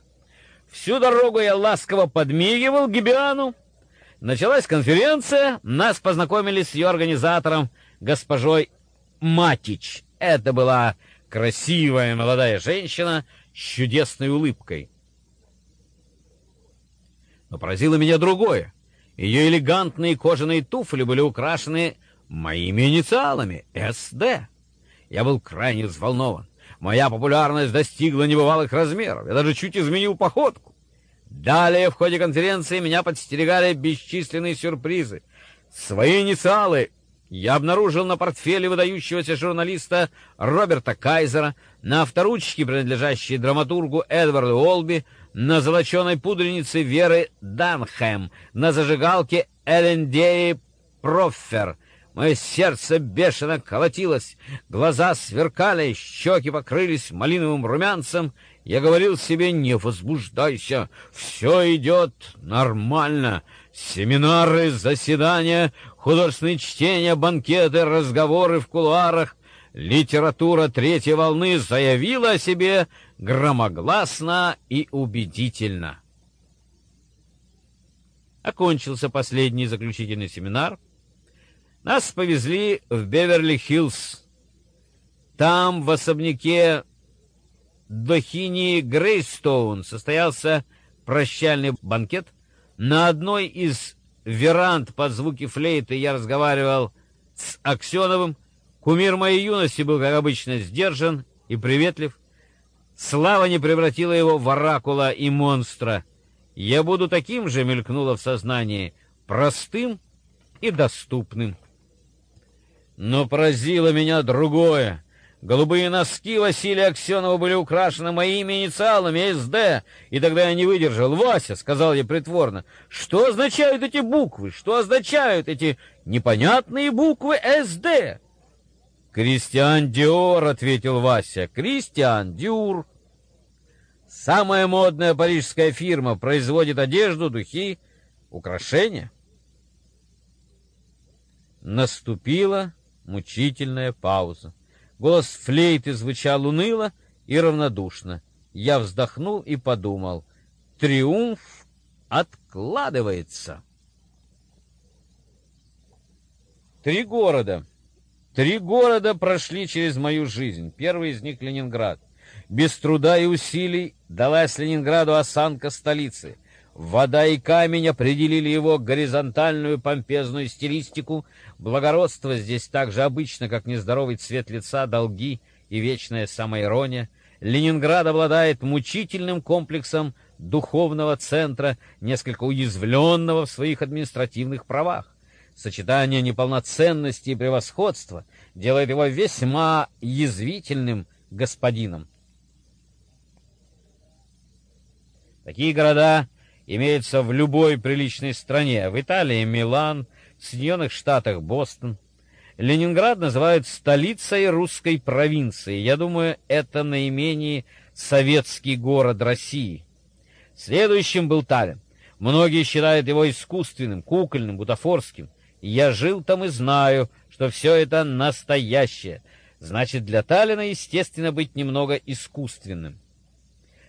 Всю дорогу я ласково подмигивал Гибиану. Началась конференция, нас познакомили с ее организатором, госпожой Матич. Это была красивая молодая женщина с чудесной улыбкой. Но поразило меня другое. Ее элегантные кожаные туфли были украшены моими инициалами — СД. Я был крайне взволнован. Моя популярность достигла небывалых размеров. Я даже чуть изменил походку. Далее в ходе конференции меня подстерегали бесчисленные сюрпризы. Свои инициалы я обнаружил на портфеле выдающегося журналиста Роберта Кайзера, на авторучке, принадлежащей драматургу Эдварду Олби, на золоченой пудренице Веры Данхэм, на зажигалке Эллендеи Проффер — Мое сердце бешено колотилось, глаза сверкали, щеки покрылись малиновым румянцем. Я говорил себе, не возбуждайся, все идет нормально. Семинары, заседания, художественные чтения, банкеты, разговоры в кулуарах. Литература третьей волны заявила о себе громогласно и убедительно. Окончился последний заключительный семинар — нас повезли в Беверли-Хиллз. Там, в особняке Дохини Грейстоун, состоялся прощальный банкет. На одной из веранд под звуки флейты я разговаривал с Аксеновым. Кумир моей юности был, как обычно, сдержан и приветлив. Слава не превратила его в оракула и монстра. Я буду таким же, мелькнуло в сознании, простым и доступным. Но поразило меня другое. Голубые носки Василия Аксенова были украшены моими инициалами СД, и тогда я не выдержал. «Вася», — сказал я притворно, — «что означают эти буквы? Что означают эти непонятные буквы СД?» «Кристиан Диор», — ответил Вася, — «Кристиан Дюр». Самая модная парижская фирма производит одежду, духи, украшения. Наступила мучительная пауза. Голос флейты звучал уныло и равнодушно. Я вздохнул и подумал. Триумф откладывается. Три города. Три города прошли через мою жизнь. Первый из них — Ленинград. Без труда и усилий далась Ленинграду осанка столицы. Вода и камень определили его горизонтальную помпезную стилистику. Благородство здесь так же обычно, как нездоровый цвет лица, долги и вечная самоирония. Ленинград обладает мучительным комплексом духовного центра, несколько уязвленного в своих административных правах. Сочетание неполноценности и превосходства делает его весьма язвительным господином. Такие города имеются в любой приличной стране. В Италии Милан, в Соединенных Штатах Бостон. Ленинград называют столицей русской провинции. Я думаю, это наименее советский город России. Следующим был Таллин. Многие считают его искусственным, кукольным, бутафорским. Я жил там и знаю, что все это настоящее. Значит, для Таллина, естественно, быть немного искусственным.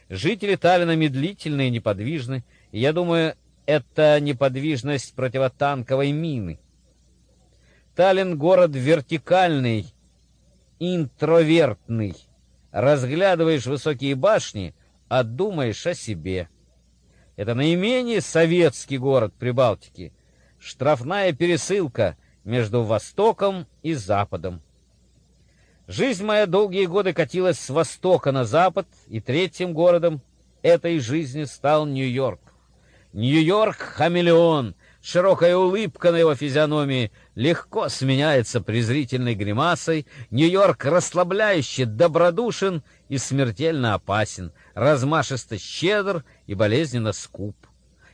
Жители Таллина медлительны и неподвижны, я думаю, это неподвижность противотанковой мины. Таллин — город вертикальный, интровертный. Разглядываешь высокие башни, а думаешь о себе. Это наименее советский город Прибалтики — штрафная пересылка между Востоком и Западом. Жизнь моя долгие годы катилась с востока на запад, и третьим городом этой жизни стал Нью-Йорк. Нью-Йорк — хамелеон, широкая улыбка на его физиономии легко сменяется презрительной гримасой. Нью-Йорк расслабляюще добродушен и смертельно опасен, размашисто щедр и болезненно скуп.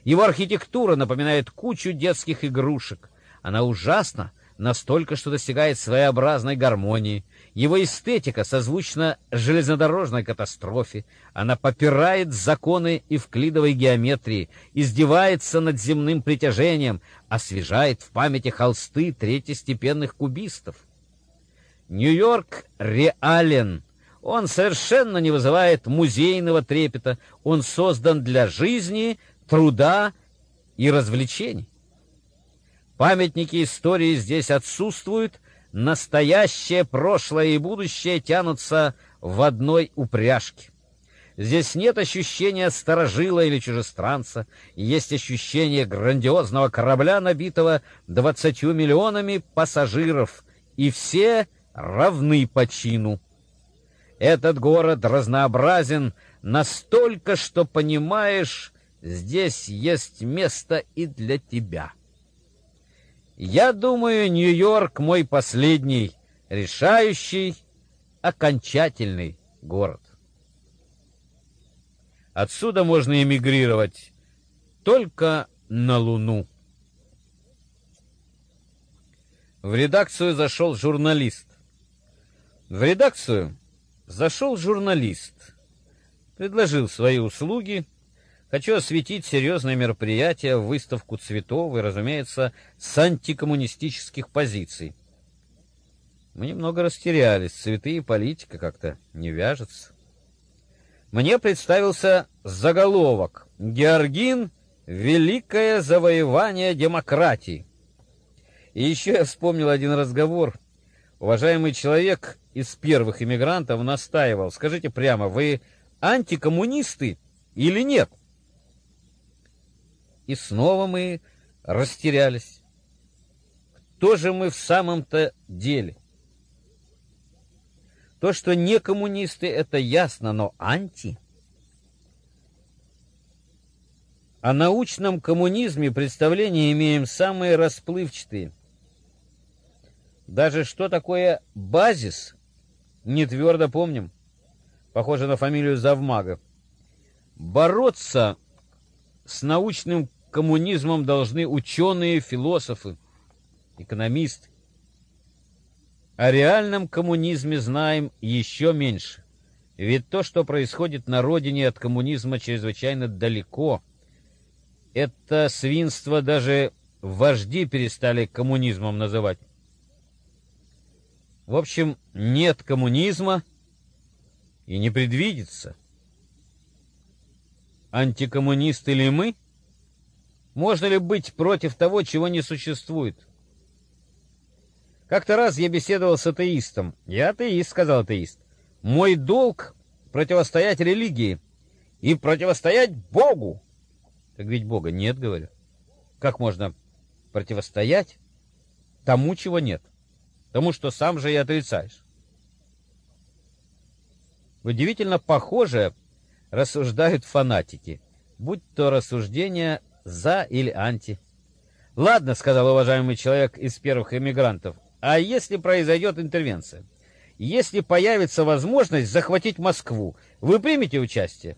Его архитектура напоминает кучу детских игрушек. Она ужасна настолько, что достигает своеобразной гармонии. Его эстетика созвучна железнодорожной катастрофе. Она попирает законы евклидовой геометрии, издевается над земным притяжением, освежает в памяти холсты третьестепенных кубистов. Нью-Йорк реален. Он совершенно не вызывает музейного трепета. Он создан для жизни, труда и развлечений. Памятники истории здесь отсутствуют, настоящее, прошлое и будущее тянутся в одной упряжке. Здесь нет ощущения старожила или чужестранца, есть ощущение грандиозного корабля, набитого двадцатью миллионами пассажиров, и все равны по чину. Этот город разнообразен настолько, что понимаешь, Здесь есть место и для тебя. Я думаю, Нью-Йорк мой последний, решающий, окончательный город. Отсюда можно эмигрировать только на Луну. В редакцию зашел журналист. В редакцию зашел журналист. Предложил свои услуги Хочу осветить серьезное мероприятие, выставку цветов и, разумеется, с антикоммунистических позиций. Мы немного растерялись, цветы и политика как-то не вяжутся. Мне представился заголовок «Георгин. Великое завоевание демократии». И еще я вспомнил один разговор. Уважаемый человек из первых иммигрантов настаивал, скажите прямо, вы антикоммунисты или нет? — и снова мы растерялись. Кто же мы в самом-то деле? То, что не коммунисты, это ясно, но анти? О научном коммунизме представления имеем самые расплывчатые. Даже что такое базис, не твердо помним. Похоже на фамилию Завмага. Бороться с научным коммунизмом должны ученые, философы, экономисты. О реальном коммунизме знаем еще меньше. Ведь то, что происходит на родине от коммунизма чрезвычайно далеко. Это свинство даже вожди перестали коммунизмом называть. В общем, нет коммунизма и не предвидится. Антикоммунисты ли мы? — можно ли быть против того, чего не существует? Как-то раз я беседовал с атеистом. Я атеист, сказал атеист. Мой долг противостоять религии и противостоять Богу. Так ведь Бога нет, говорю. Как можно противостоять тому, чего нет? Тому, что сам же и отрицаешь. Удивительно похоже рассуждают фанатики, будь то рассуждения за или анти. «Ладно», — сказал уважаемый человек из первых эмигрантов, «а если произойдет интервенция? Если появится возможность захватить Москву, вы примете участие?»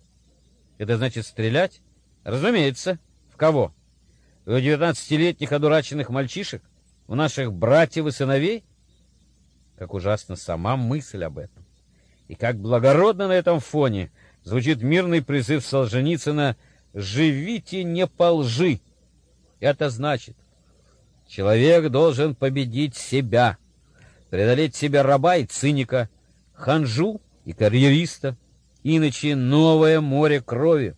«Это значит стрелять?» «Разумеется. В кого? В девятнадцатилетних одураченных мальчишек? В наших братьев и сыновей?» Как ужасна сама мысль об этом. И как благородно на этом фоне звучит мирный призыв Солженицына «Живите не по лжи». Это значит, человек должен победить себя, преодолеть себя раба и циника, ханжу и карьериста, иначе новое море крови.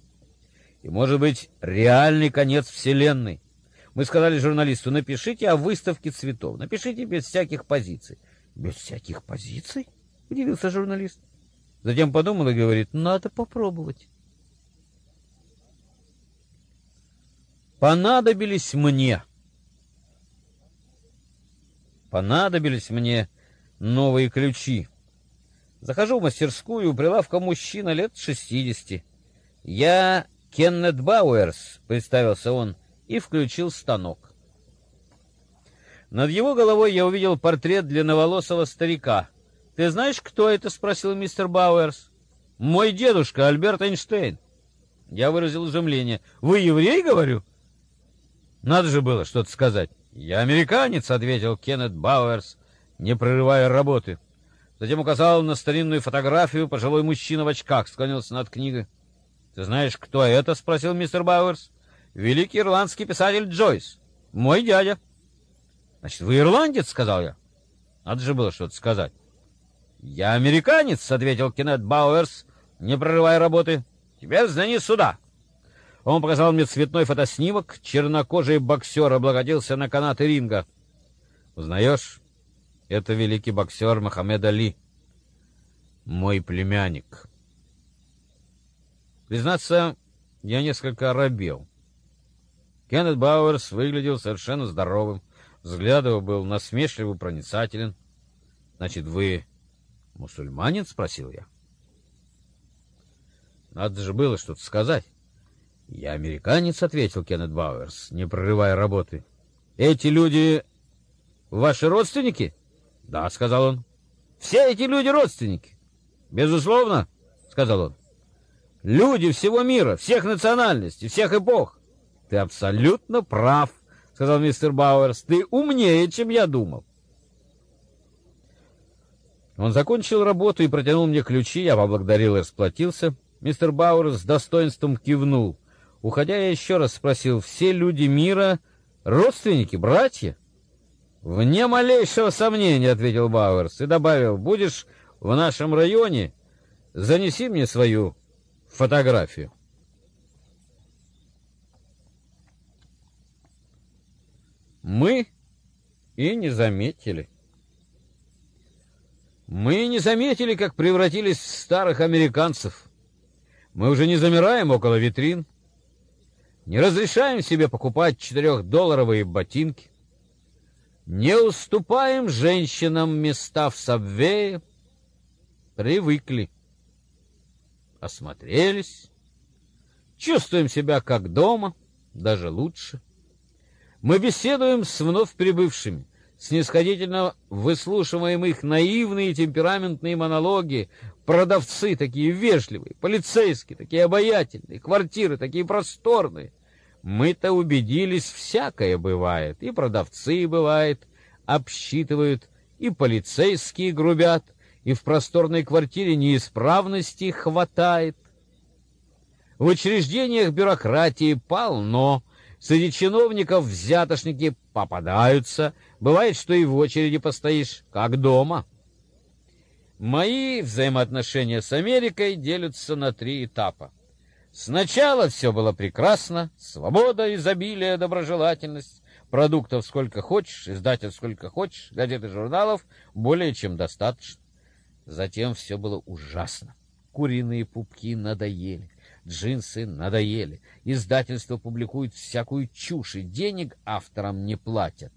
И, может быть, реальный конец Вселенной. Мы сказали журналисту, напишите о выставке цветов, напишите без всяких позиций. Без всяких позиций? Удивился журналист. Затем подумал и говорит, надо попробовать. Понадобились мне. Понадобились мне новые ключи. Захожу в мастерскую, у прилавка мужчина лет шестидесяти. Я Кеннет Бауэрс, представился он, и включил станок. Над его головой я увидел портрет длинноволосого старика. «Ты знаешь, кто это?» — спросил мистер Бауэрс. «Мой дедушка, Альберт Эйнштейн». Я выразил изумление. «Вы еврей?» — говорю. Надо же было что-то сказать. «Я американец», — ответил Кеннет Бауэрс, не прерывая работы. Затем указал на старинную фотографию. Пожилой мужчина в очках склонился над книгой. «Ты знаешь, кто это?» — спросил мистер Бауэрс. «Великий ирландский писатель Джойс. Мой дядя». «Значит, вы ирландец?» — сказал я. Надо же было что-то сказать. «Я американец», — ответил Кеннет Бауэрс, не прерывая работы. «Теперь взгляни сюда». Он показал мне цветной фотоснимок. Чернокожий боксер облагодился на канаты ринга. «Узнаешь? Это великий боксер Мохаммед Али. Мой племянник». Признаться, я несколько оробел. Кеннет Бауэрс выглядел совершенно здоровым. Взгляд его был насмешливо проницателен. «Значит, вы мусульманин?» — спросил я. Надо же было что-то сказать. «Я американец», — ответил Кеннет Бауэрс, не прерывая работы. «Эти люди ваши родственники?» «Да», — сказал он. «Все эти люди родственники?» «Безусловно», — сказал он. «Люди всего мира, всех национальностей, всех эпох». «Ты абсолютно прав», — сказал мистер Бауэрс. «Ты умнее, чем я думал». Он закончил работу и протянул мне ключи, я поблагодарил и расплатился. Мистер Бауэрс с достоинством кивнул. Уходя, я еще раз спросил, все люди мира родственники, братья? «Вне малейшего сомнения», — ответил Бауэрс и добавил, «будешь в нашем районе, занеси мне свою фотографию». Мы и не заметили. Мы не заметили, как превратились в старых американцев. Мы уже не замираем около витрин, не разрешаем себе покупать четырехдолларовые ботинки, не уступаем женщинам места в сабвее, привыкли, осмотрелись, чувствуем себя как дома, даже лучше. Мы беседуем с вновь прибывшими, снисходительно выслушиваем их наивные темпераментные монологи, продавцы такие вежливые, полицейские такие обаятельные, квартиры такие просторные, мы-то убедились, всякое бывает. И продавцы, бывает, обсчитывают, и полицейские грубят, и в просторной квартире неисправностей хватает. В учреждениях бюрократии полно, среди чиновников взятошники попадаются, бывает, что и в очереди постоишь, как дома. Мои взаимоотношения с Америкой делятся на три этапа. Сначала все было прекрасно, свобода, изобилие, доброжелательность. продуктов сколько хочешь, издатель сколько хочешь, газет и журналов более чем достаточно. Затем все было ужасно. Куриные пупки надоели, джинсы надоели, издательство публикует всякую чушь, и денег авторам не платят.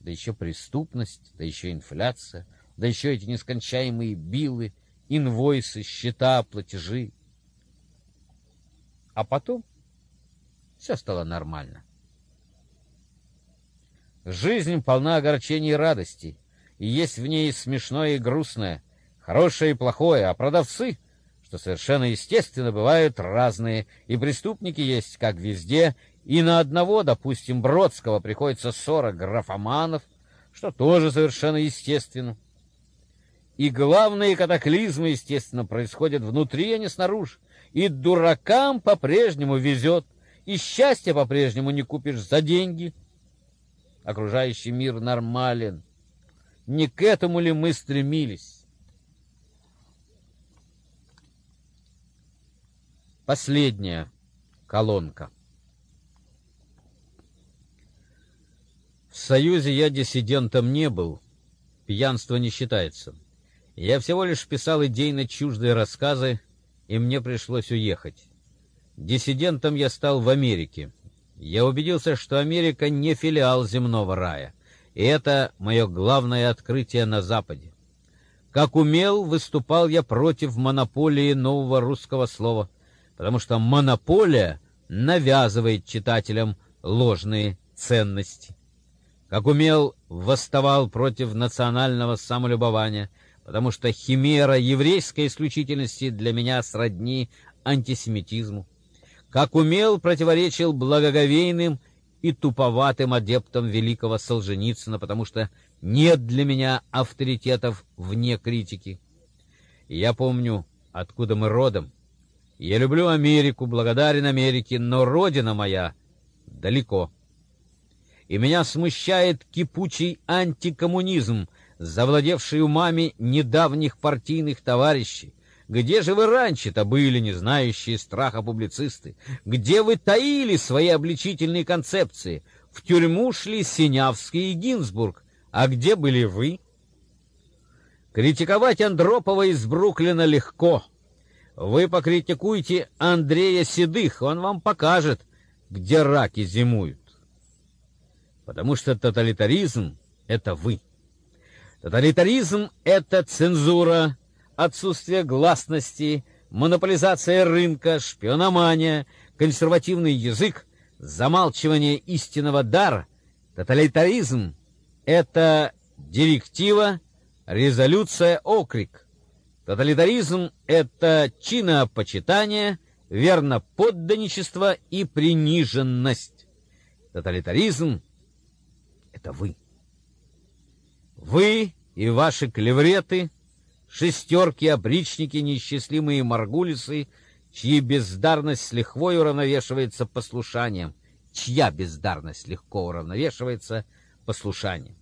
Да еще преступность, да еще инфляция, да еще эти нескончаемые билы, инвойсы, счета, платежи. А потом все стало нормально. Жизнь полна огорчений и радостей, и есть в ней смешное и грустное, хорошее и плохое, а продавцы, что совершенно естественно, бывают разные, и преступники есть как везде, и на одного, допустим, Бродского приходится сорок графоманов, что тоже совершенно естественно. И главные катаклизмы, естественно, происходят внутри, а не снаружи. И дуракам по-прежнему везет, и счастье по-прежнему не купишь за деньги. Окружающий мир нормален. Не к этому ли мы стремились? Последняя колонка. В Союзе я диссидентом не был, пьянство не считается. Я всего лишь писал идейно чуждые рассказы, и мне пришлось уехать. Диссидентом я стал в Америке. Я убедился, что Америка не филиал земного рая, и это мое главное открытие на Западе. Как умел, выступал я против монополии нового русского слова, потому что монополия навязывает читателям ложные ценности. Как умел, восставал против национального самолюбования, потому что химера еврейской исключительности для меня сродни антисемитизму как умел противоречил благоговейным и туповатым адептам великого Солженицына, потому что нет для меня авторитетов вне критики. Я помню, откуда мы родом. Я люблю Америку, благодарен Америке, но родина моя далеко. И меня смущает кипучий антикоммунизм, завладевший умами недавних партийных товарищей, где же вы раньше-то были, не знающие страха публицисты? Где вы таили свои обличительные концепции? В тюрьму шли Синявский и Гинзбург. А где были вы? Критиковать Андропова из Бруклина легко. Вы покритикуйте Андрея Седых, он вам покажет, где раки зимуют. Потому что тоталитаризм — это вы. Тоталитаризм — это цензура, отсутствие гласности, монополизация рынка, шпиономания, консервативный язык, замалчивание истинного дара, тоталитаризм — это директива, резолюция, окрик. Тоталитаризм — это чинопочитание, верноподданничество и приниженность. Тоталитаризм — это вы. Вы и ваши клевреты — шестерки, опричники, неисчислимые маргулисы, чьи бездарность с лихвой уравновешивается послушанием, чья бездарность легко уравновешивается послушанием.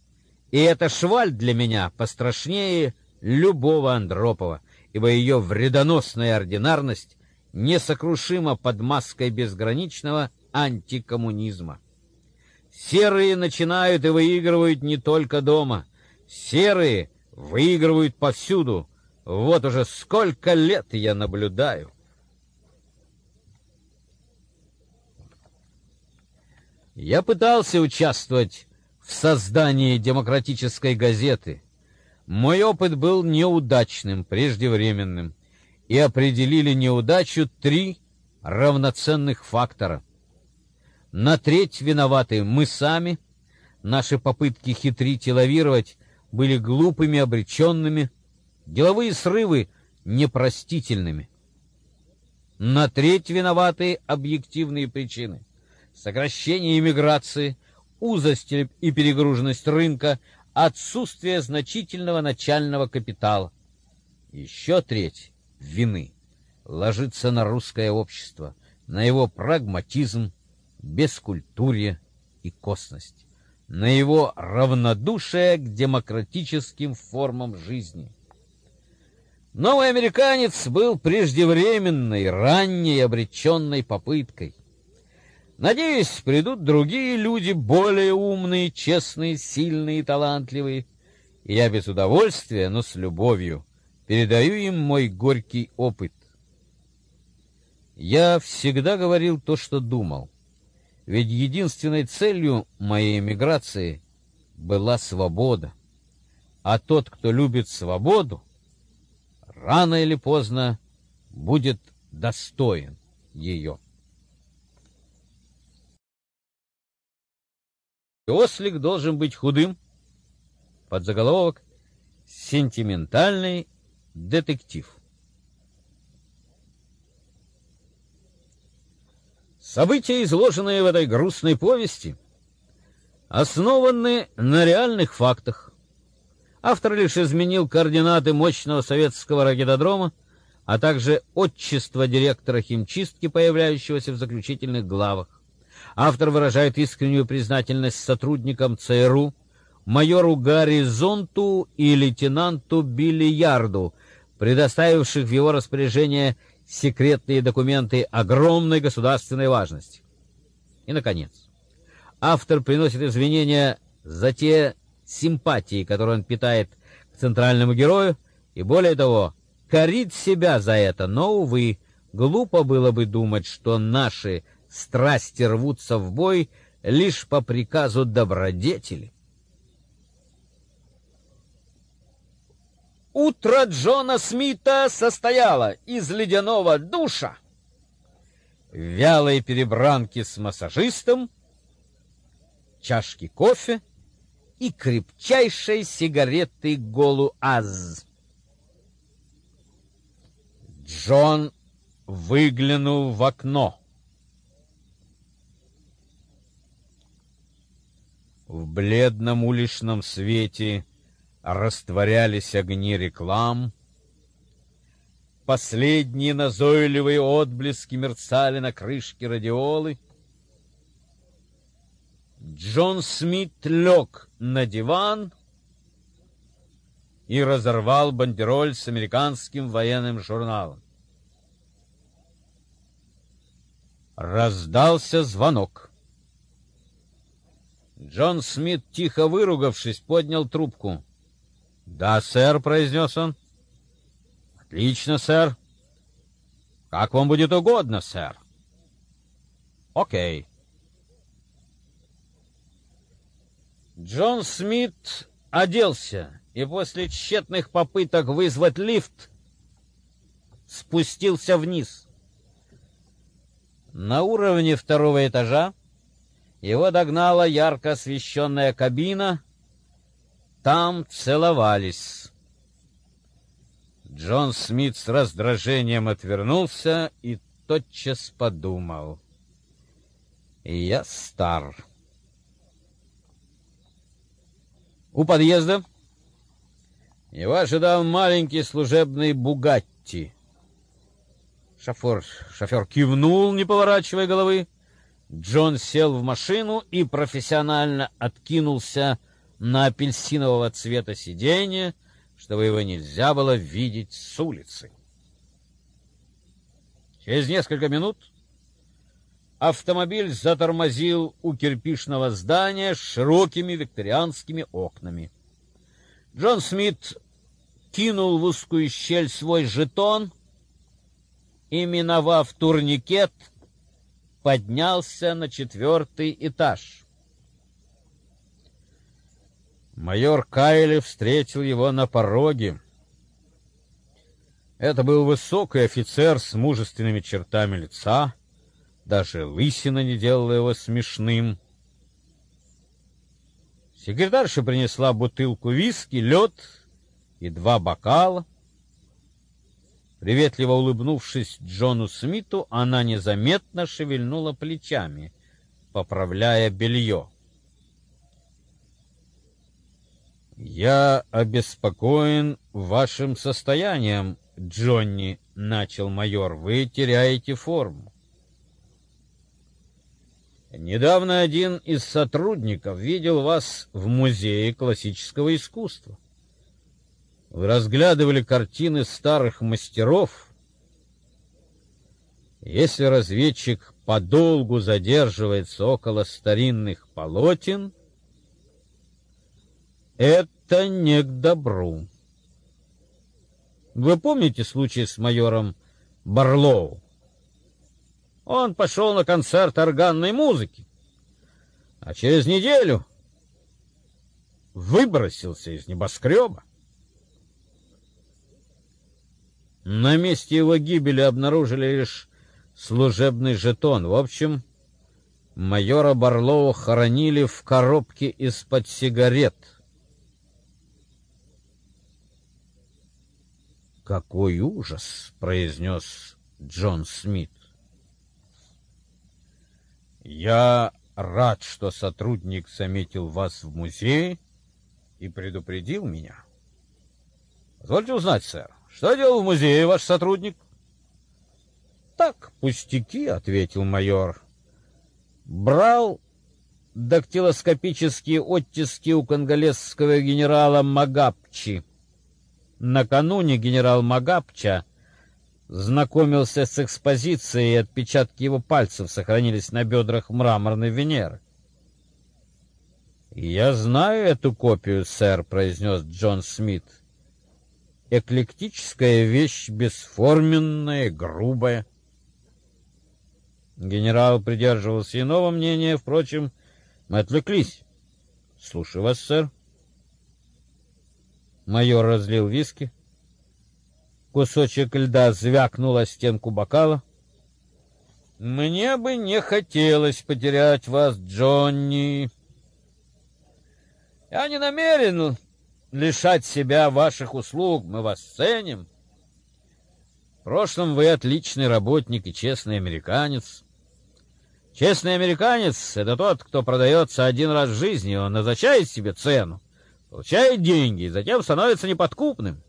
И эта шваль для меня пострашнее любого Андропова, ибо ее вредоносная ординарность несокрушима под маской безграничного антикоммунизма. Серые начинают и выигрывают не только дома. Серые выигрывают повсюду. Вот уже сколько лет я наблюдаю. Я пытался участвовать в создании демократической газеты. Мой опыт был неудачным, преждевременным, и определили неудачу три равноценных фактора. На треть виноваты мы сами, наши попытки хитрить и лавировать были глупыми, обреченными, деловые срывы непростительными. На треть виноваты объективные причины. Сокращение иммиграции, узость и перегруженность рынка, отсутствие значительного начального капитала. Еще треть вины ложится на русское общество, на его прагматизм, бескультурье и косность на его равнодушие к демократическим формам жизни. Новый американец был преждевременной, ранней, обреченной попыткой. Надеюсь, придут другие люди, более умные, честные, сильные и талантливые, и я без удовольствия, но с любовью передаю им мой горький опыт. Я всегда говорил то, что думал. Ведь единственной целью моей эмиграции была свобода. А тот, кто любит свободу, рано или поздно будет достоин ее. Ослик должен быть худым. Под заголовок «Сентиментальный детектив». События, изложенные в этой грустной повести, основаны на реальных фактах. Автор лишь изменил координаты мощного советского ракетодрома, а также отчество директора химчистки, появляющегося в заключительных главах. Автор выражает искреннюю признательность сотрудникам ЦРУ, майору Гарри Зонту и лейтенанту Билли Ярду, предоставивших в его распоряжение секретные документы огромной государственной важности. И, наконец, автор приносит извинения за те симпатии, которые он питает к центральному герою, и, более того, корит себя за это, но, увы, глупо было бы думать, что наши страсти рвутся в бой лишь по приказу добродетели. Утро Джона Смита состояло из ледяного душа, вялой перебранки с массажистом, чашки кофе и крепчайшей сигареты Голу-Аз. Джон выглянул в окно. В бледном уличном свете растворялись огни реклам. Последние назойливые отблески мерцали на крышке радиолы. Джон Смит лег на диван и разорвал бандероль с американским военным журналом. Раздался звонок. Джон Смит, тихо выругавшись, поднял трубку. «Да, сэр», — произнес он. «Отлично, сэр. Как вам будет угодно, сэр». «Окей». Джон Смит оделся и после тщетных попыток вызвать лифт спустился вниз. На уровне второго этажа его догнала ярко освещенная кабина — там целовались. Джон Смит с раздражением отвернулся и тотчас подумал. Я стар. У подъезда его ожидал маленький служебный «Бугатти». Шофер, шофер кивнул, не поворачивая головы. Джон сел в машину и профессионально откинулся на апельсинового цвета сиденье, чтобы его нельзя было видеть с улицы. Через несколько минут автомобиль затормозил у кирпичного здания с широкими викторианскими окнами. Джон Смит кинул в узкую щель свой жетон и, миновав турникет, поднялся на четвертый этаж. Майор Кайли встретил его на пороге. Это был высокий офицер с мужественными чертами лица, даже лысина не делала его смешным. Секретарша принесла бутылку виски, лед и два бокала. Приветливо улыбнувшись Джону Смиту, она незаметно шевельнула плечами, поправляя белье. Я обеспокоен вашим состоянием, Джонни, начал майор. Вы теряете форму. Недавно один из сотрудников видел вас в музее классического искусства. Вы разглядывали картины старых мастеров. Если разведчик подолгу задерживается около старинных полотен, это не к добру. Вы помните случай с майором Барлоу? Он пошел на концерт органной музыки, а через неделю выбросился из небоскреба. На месте его гибели обнаружили лишь служебный жетон. В общем, майора Барлоу хоронили в коробке из-под сигарет. «Какой ужас!» — произнес Джон Смит. «Я рад, что сотрудник заметил вас в музее и предупредил меня. Позвольте узнать, сэр, что делал в музее ваш сотрудник? Так, пустяки, ответил майор. Брал дактилоскопические оттиски у конголезского генерала Магапчи. Накануне генерал Магапча знакомился с экспозицией, и отпечатки его пальцев сохранились на бедрах мраморной Венеры. «Я знаю эту копию, сэр», — произнес Джон Смит эклектическая вещь, бесформенная, грубая. Генерал придерживался иного мнения, впрочем, мы отвлеклись. Слушаю вас, сэр. Майор разлил виски. Кусочек льда звякнул о стенку бокала. Мне бы не хотелось потерять вас, Джонни. Я не намерен лишать себя ваших услуг, мы вас ценим. В прошлом вы отличный работник и честный американец. Честный американец — это тот, кто продается один раз в жизни, он назначает себе цену, получает деньги и затем становится неподкупным.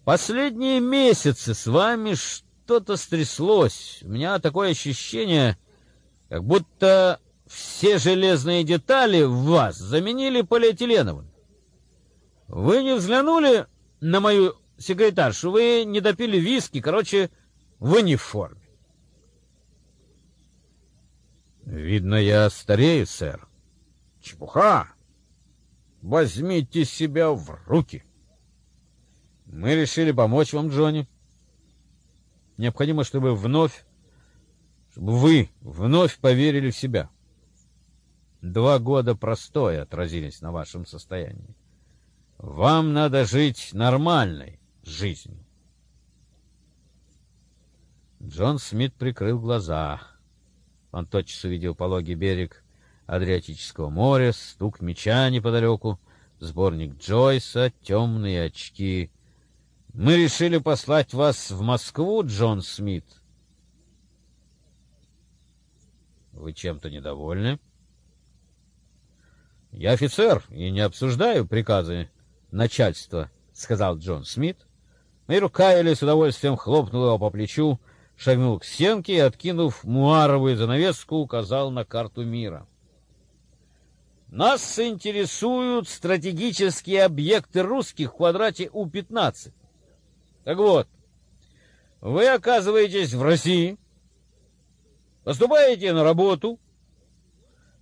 В последние месяцы с вами что-то стряслось. У меня такое ощущение, как будто все железные детали в вас заменили полиэтиленовым. Вы не взглянули на мою секретаршу, вы не допили виски, короче, вы не в форме. Видно, я старею, сэр. Чепуха! Возьмите себя в руки. Мы решили помочь вам, Джонни. Необходимо, чтобы вновь, чтобы вы вновь поверили в себя. — Два года простоя отразились на вашем состоянии. Вам надо жить нормальной жизнью. Джон Смит прикрыл глаза. Он тотчас увидел пологий берег Адриатического моря, стук меча неподалеку, сборник Джойса, темные очки. Мы решили послать вас в Москву, Джон Смит. Вы чем-то недовольны? — «Я офицер и не обсуждаю приказы начальства», — сказал Джон Смит. Мэйр Кайли с удовольствием хлопнул его по плечу, шагнул к стенке и, откинув муаровую занавеску, указал на карту мира. «Нас интересуют стратегические объекты русских в квадрате У-15. Так вот, вы оказываетесь в России, поступаете на работу,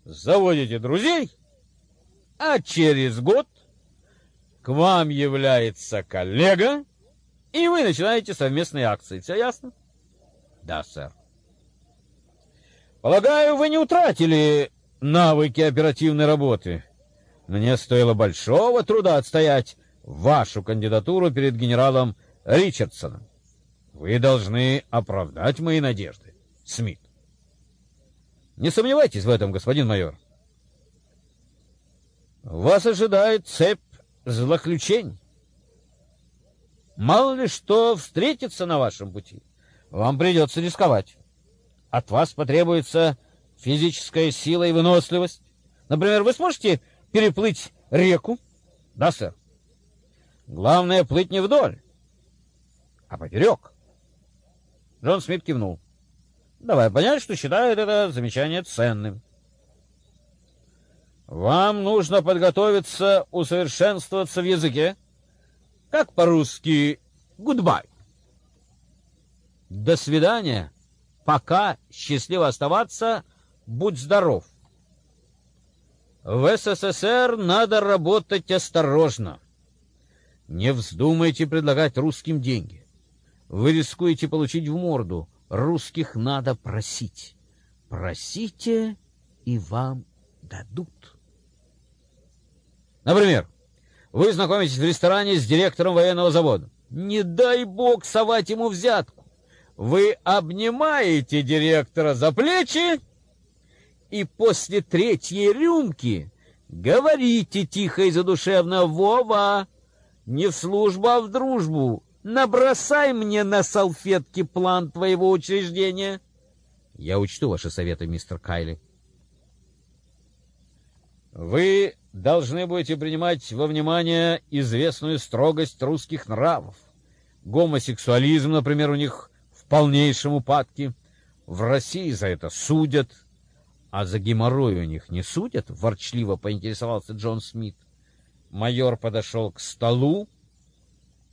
заводите друзей — а через год к вам является коллега, и вы начинаете совместные акции. Все ясно? Да, сэр. Полагаю, вы не утратили навыки оперативной работы. Мне стоило большого труда отстоять вашу кандидатуру перед генералом Ричардсоном. Вы должны оправдать мои надежды, Смит. Не сомневайтесь в этом, господин майор. Вас ожидает цепь злоключений. Мало ли что встретится на вашем пути. Вам придется рисковать. От вас потребуется физическая сила и выносливость. Например, вы сможете переплыть реку? Да, сэр. Главное, плыть не вдоль, а поперек. Джон Смит кивнул. Давай понять, что считает это замечание ценным. Вам нужно подготовиться усовершенствоваться в языке. Как по-русски «гудбай». До свидания. Пока. Счастливо оставаться. Будь здоров. В СССР надо работать осторожно. Не вздумайте предлагать русским деньги. Вы рискуете получить в морду. Русских надо просить. Просите, и вам дадут. Например, вы знакомитесь в ресторане с директором военного завода. Не дай бог совать ему взятку. Вы обнимаете директора за плечи и после третьей рюмки говорите тихо и задушевно «Вова, не в службу, а в дружбу. Набросай мне на салфетке план твоего учреждения. Я учту ваши советы, мистер Кайли. Вы должны будете принимать во внимание известную строгость русских нравов. Гомосексуализм, например, у них в полнейшем упадке. В России за это судят, а за геморрой у них не судят, ворчливо поинтересовался Джон Смит. Майор подошел к столу,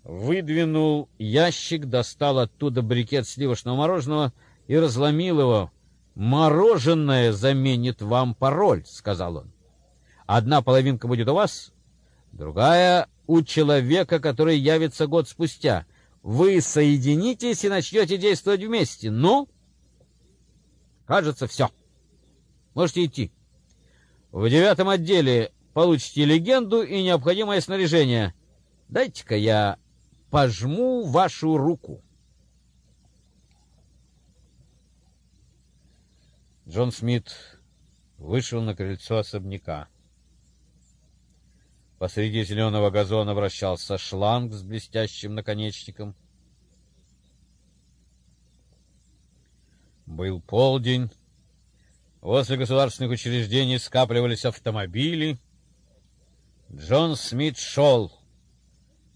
выдвинул ящик, достал оттуда брикет сливочного мороженого и разломил его. «Мороженое заменит вам пароль», — сказал он. «Одна половинка будет у вас, другая — у человека, который явится год спустя. Вы соединитесь и начнете действовать вместе. Ну, кажется, все. Можете идти. В девятом отделе получите легенду и необходимое снаряжение. Дайте-ка я пожму вашу руку. Джон Смит вышел на крыльцо особняка. Посреди зеленого газона вращался шланг с блестящим наконечником. Был полдень. Возле государственных учреждений скапливались автомобили — Джон Смит шел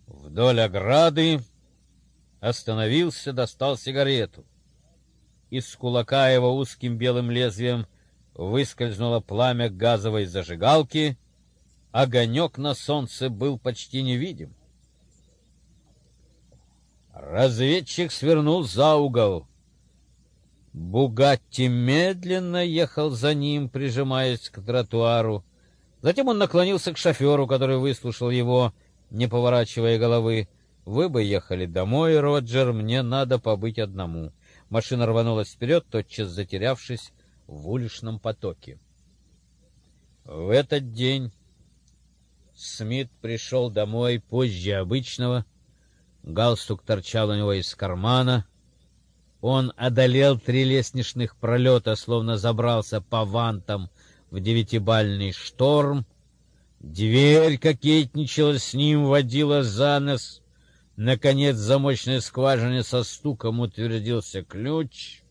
вдоль ограды, остановился, достал сигарету. Из кулака его узким белым лезвием выскользнуло пламя газовой зажигалки, огонек на солнце был почти невидим. Разведчик свернул за угол. Бугатти медленно ехал за ним, прижимаясь к тротуару. Затем он наклонился к шоферу, который выслушал его, не поворачивая головы. «Вы бы ехали домой, Роджер, мне надо побыть одному». Машина рванулась вперед, тотчас затерявшись в уличном потоке. В этот день Смит пришел домой позже обычного. Галстук торчал у него из кармана. Он одолел три лестничных пролета, словно забрался по вантам в девятибальный шторм. Дверь кокетничала с ним, водила за нос. Наконец, в замочной скважине со стуком утвердился ключ.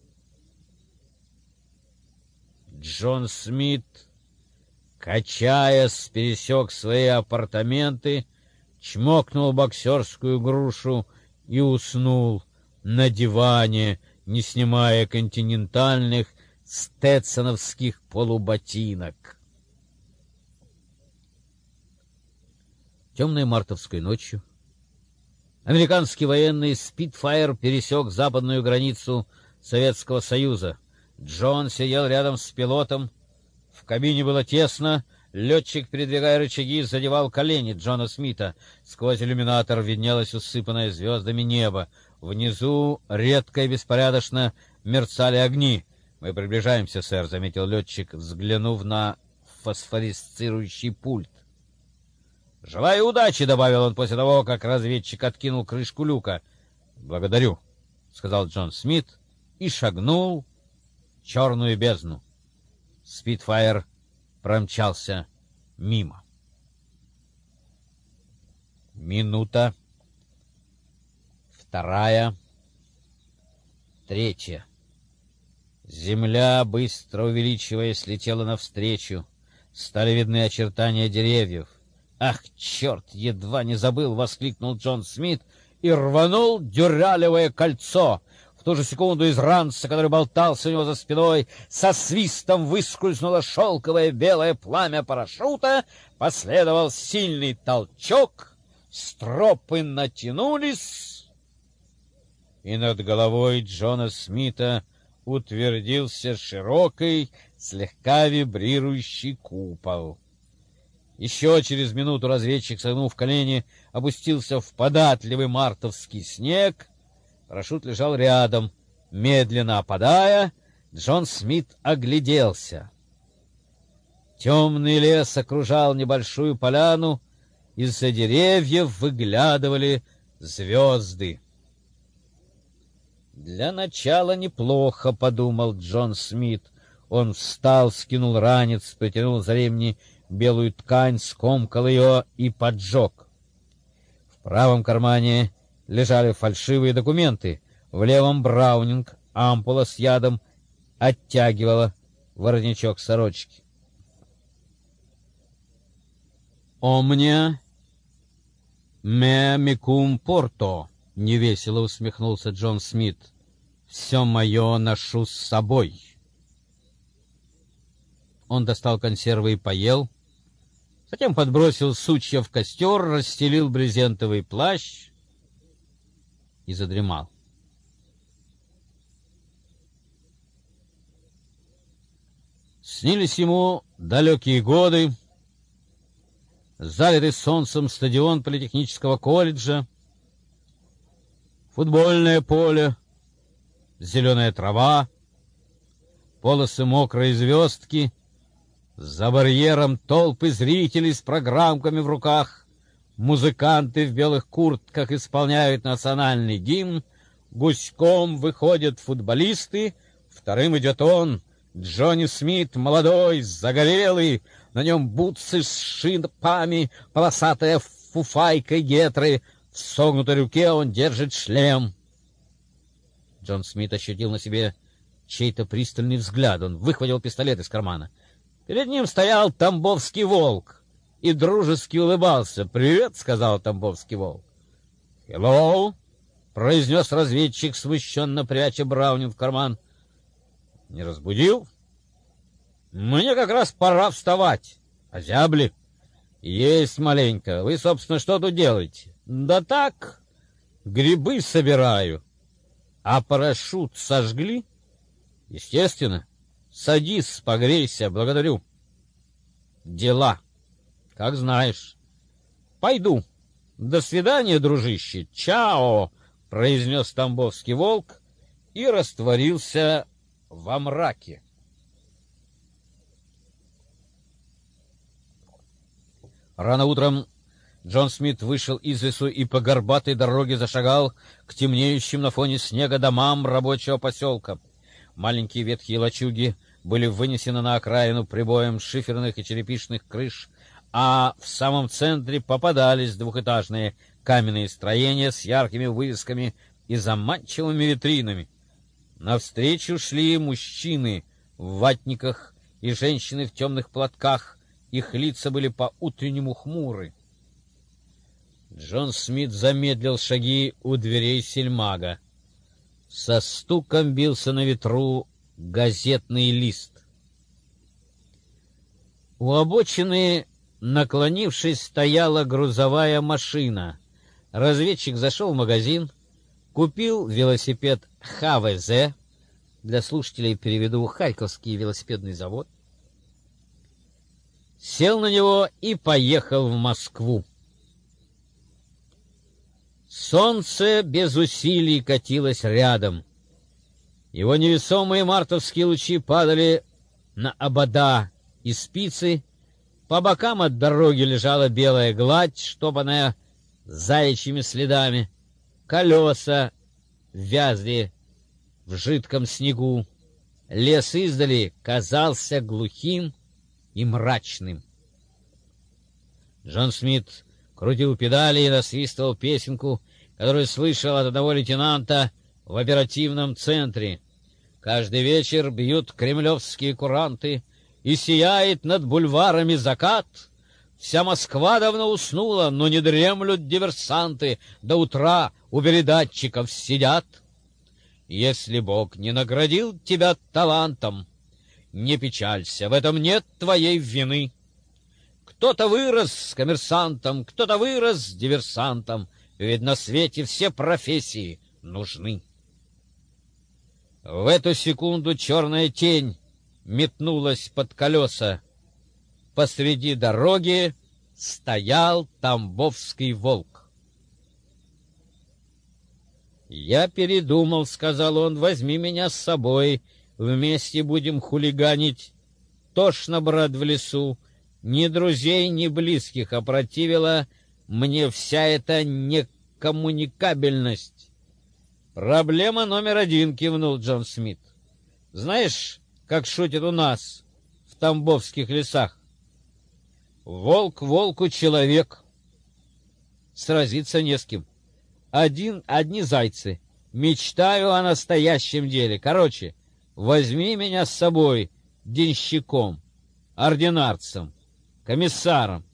Джон Смит, качаясь, пересек свои апартаменты, чмокнул боксерскую грушу и уснул на диване, не снимая континентальных стетсоновских полуботинок. Темной мартовской ночью американский военный «Спитфайр» пересек западную границу Советского Союза. Джон сидел рядом с пилотом. В кабине было тесно. Летчик, передвигая рычаги, задевал колени Джона Смита. Сквозь иллюминатор виднелось усыпанное звездами небо. Внизу редко и беспорядочно мерцали огни. «Мы приближаемся, сэр», — заметил летчик, взглянув на фосфорисцирующий пульт. «Желаю удачи», — добавил он после того, как разведчик откинул крышку люка. «Благодарю», — сказал Джон Смит и шагнул в черную бездну. Спитфайр промчался мимо. Минута, вторая, третья. Земля, быстро увеличиваясь, летела навстречу. Стали видны очертания деревьев. «Ах, черт! Едва не забыл!» — воскликнул Джон Смит и рванул дюралевое кольцо. В ту же секунду из ранца, который болтался у него за спиной, со свистом выскользнуло шелковое белое пламя парашюта, последовал сильный толчок, стропы натянулись, и над головой Джона Смита утвердился широкий, слегка вибрирующий купол. Еще через минуту разведчик, согнув колени, опустился в податливый мартовский снег. Парашют лежал рядом. Медленно опадая, Джон Смит огляделся. Темный лес окружал небольшую поляну, из-за деревьев выглядывали звезды. «Для начала неплохо», — подумал Джон Смит. Он встал, скинул ранец, потянул за ремни белую ткань, скомкал ее и поджег. В правом кармане лежали фальшивые документы, в левом браунинг, ампула с ядом оттягивала воротничок сорочки. «Омня ме микум порто», — невесело усмехнулся Джон Смит. «Все мое ношу с собой». Он достал консервы и поел, затем подбросил сучья в костер, расстелил брезентовый плащ и задремал. Снились ему далекие годы, залитый солнцем стадион политехнического колледжа, футбольное поле, зеленая трава, полосы мокрой звездки, за барьером толпы зрителей с программками в руках, музыканты в белых куртках исполняют национальный гимн, гуськом выходят футболисты, вторым идет он, Джонни Смит, молодой, загорелый, на нем бутсы с шинпами, полосатая фуфайка гетры. В согнутой руке он держит шлем. Джон Смит ощутил на себе чей-то пристальный взгляд. Он выхватил пистолет из кармана. Перед ним стоял Тамбовский волк и дружески улыбался. «Привет!» — сказал Тамбовский волк. «Хеллоу!» — произнес разведчик, смущенно пряча Браунин в карман. «Не разбудил?» Мне как раз пора вставать. Озябли? Есть маленько. Вы, собственно, что тут делаете? Да так, грибы собираю. А парашют сожгли? Естественно. Садись, погрейся, благодарю. Дела. Как знаешь. Пойду. До свидания, дружище. Чао, произнес Тамбовский волк и растворился во мраке. Рано утром Джон Смит вышел из лесу и по горбатой дороге зашагал к темнеющим на фоне снега домам рабочего поселка. Маленькие ветхие лачуги были вынесены на окраину прибоем шиферных и черепичных крыш, а в самом центре попадались двухэтажные каменные строения с яркими вывесками и заманчивыми витринами. Навстречу шли мужчины в ватниках и женщины в темных платках, их лица были по-утреннему хмуры. Джон Смит замедлил шаги у дверей сельмага. Со стуком бился на ветру газетный лист. У обочины, наклонившись, стояла грузовая машина. Разведчик зашел в магазин, купил велосипед ХВЗ, для слушателей переведу Харьковский велосипедный завод, сел на него и поехал в Москву. Солнце без усилий катилось рядом. Его невесомые мартовские лучи падали на обода и спицы. По бокам от дороги лежала белая гладь, штопанная заячьими следами. Колеса вязли в жидком снегу. Лес издали казался глухим, и мрачным. Джон Смит крутил педали и насвистывал песенку, которую слышал от одного лейтенанта в оперативном центре. Каждый вечер бьют кремлевские куранты, и сияет над бульварами закат. Вся Москва давно уснула, но не дремлют диверсанты, до утра у передатчиков сидят. Если Бог не наградил тебя талантом, не печалься, в этом нет твоей вины. Кто-то вырос с коммерсантом, кто-то вырос с диверсантом, ведь на свете все профессии нужны. В эту секунду черная тень метнулась под колеса. Посреди дороги стоял Тамбовский волк. «Я передумал», — сказал он, — «возьми меня с собой, вместе будем хулиганить. Тошно, брат, в лесу, ни друзей, ни близких опротивила мне вся эта некоммуникабельность». «Проблема номер один», — кивнул Джон Смит. «Знаешь, как шутят у нас в Тамбовских лесах? Волк волку человек. Сразиться не с кем. Один, одни зайцы. Мечтаю о настоящем деле. Короче, возьми меня с собой денщиком, ординарцем, комиссаром.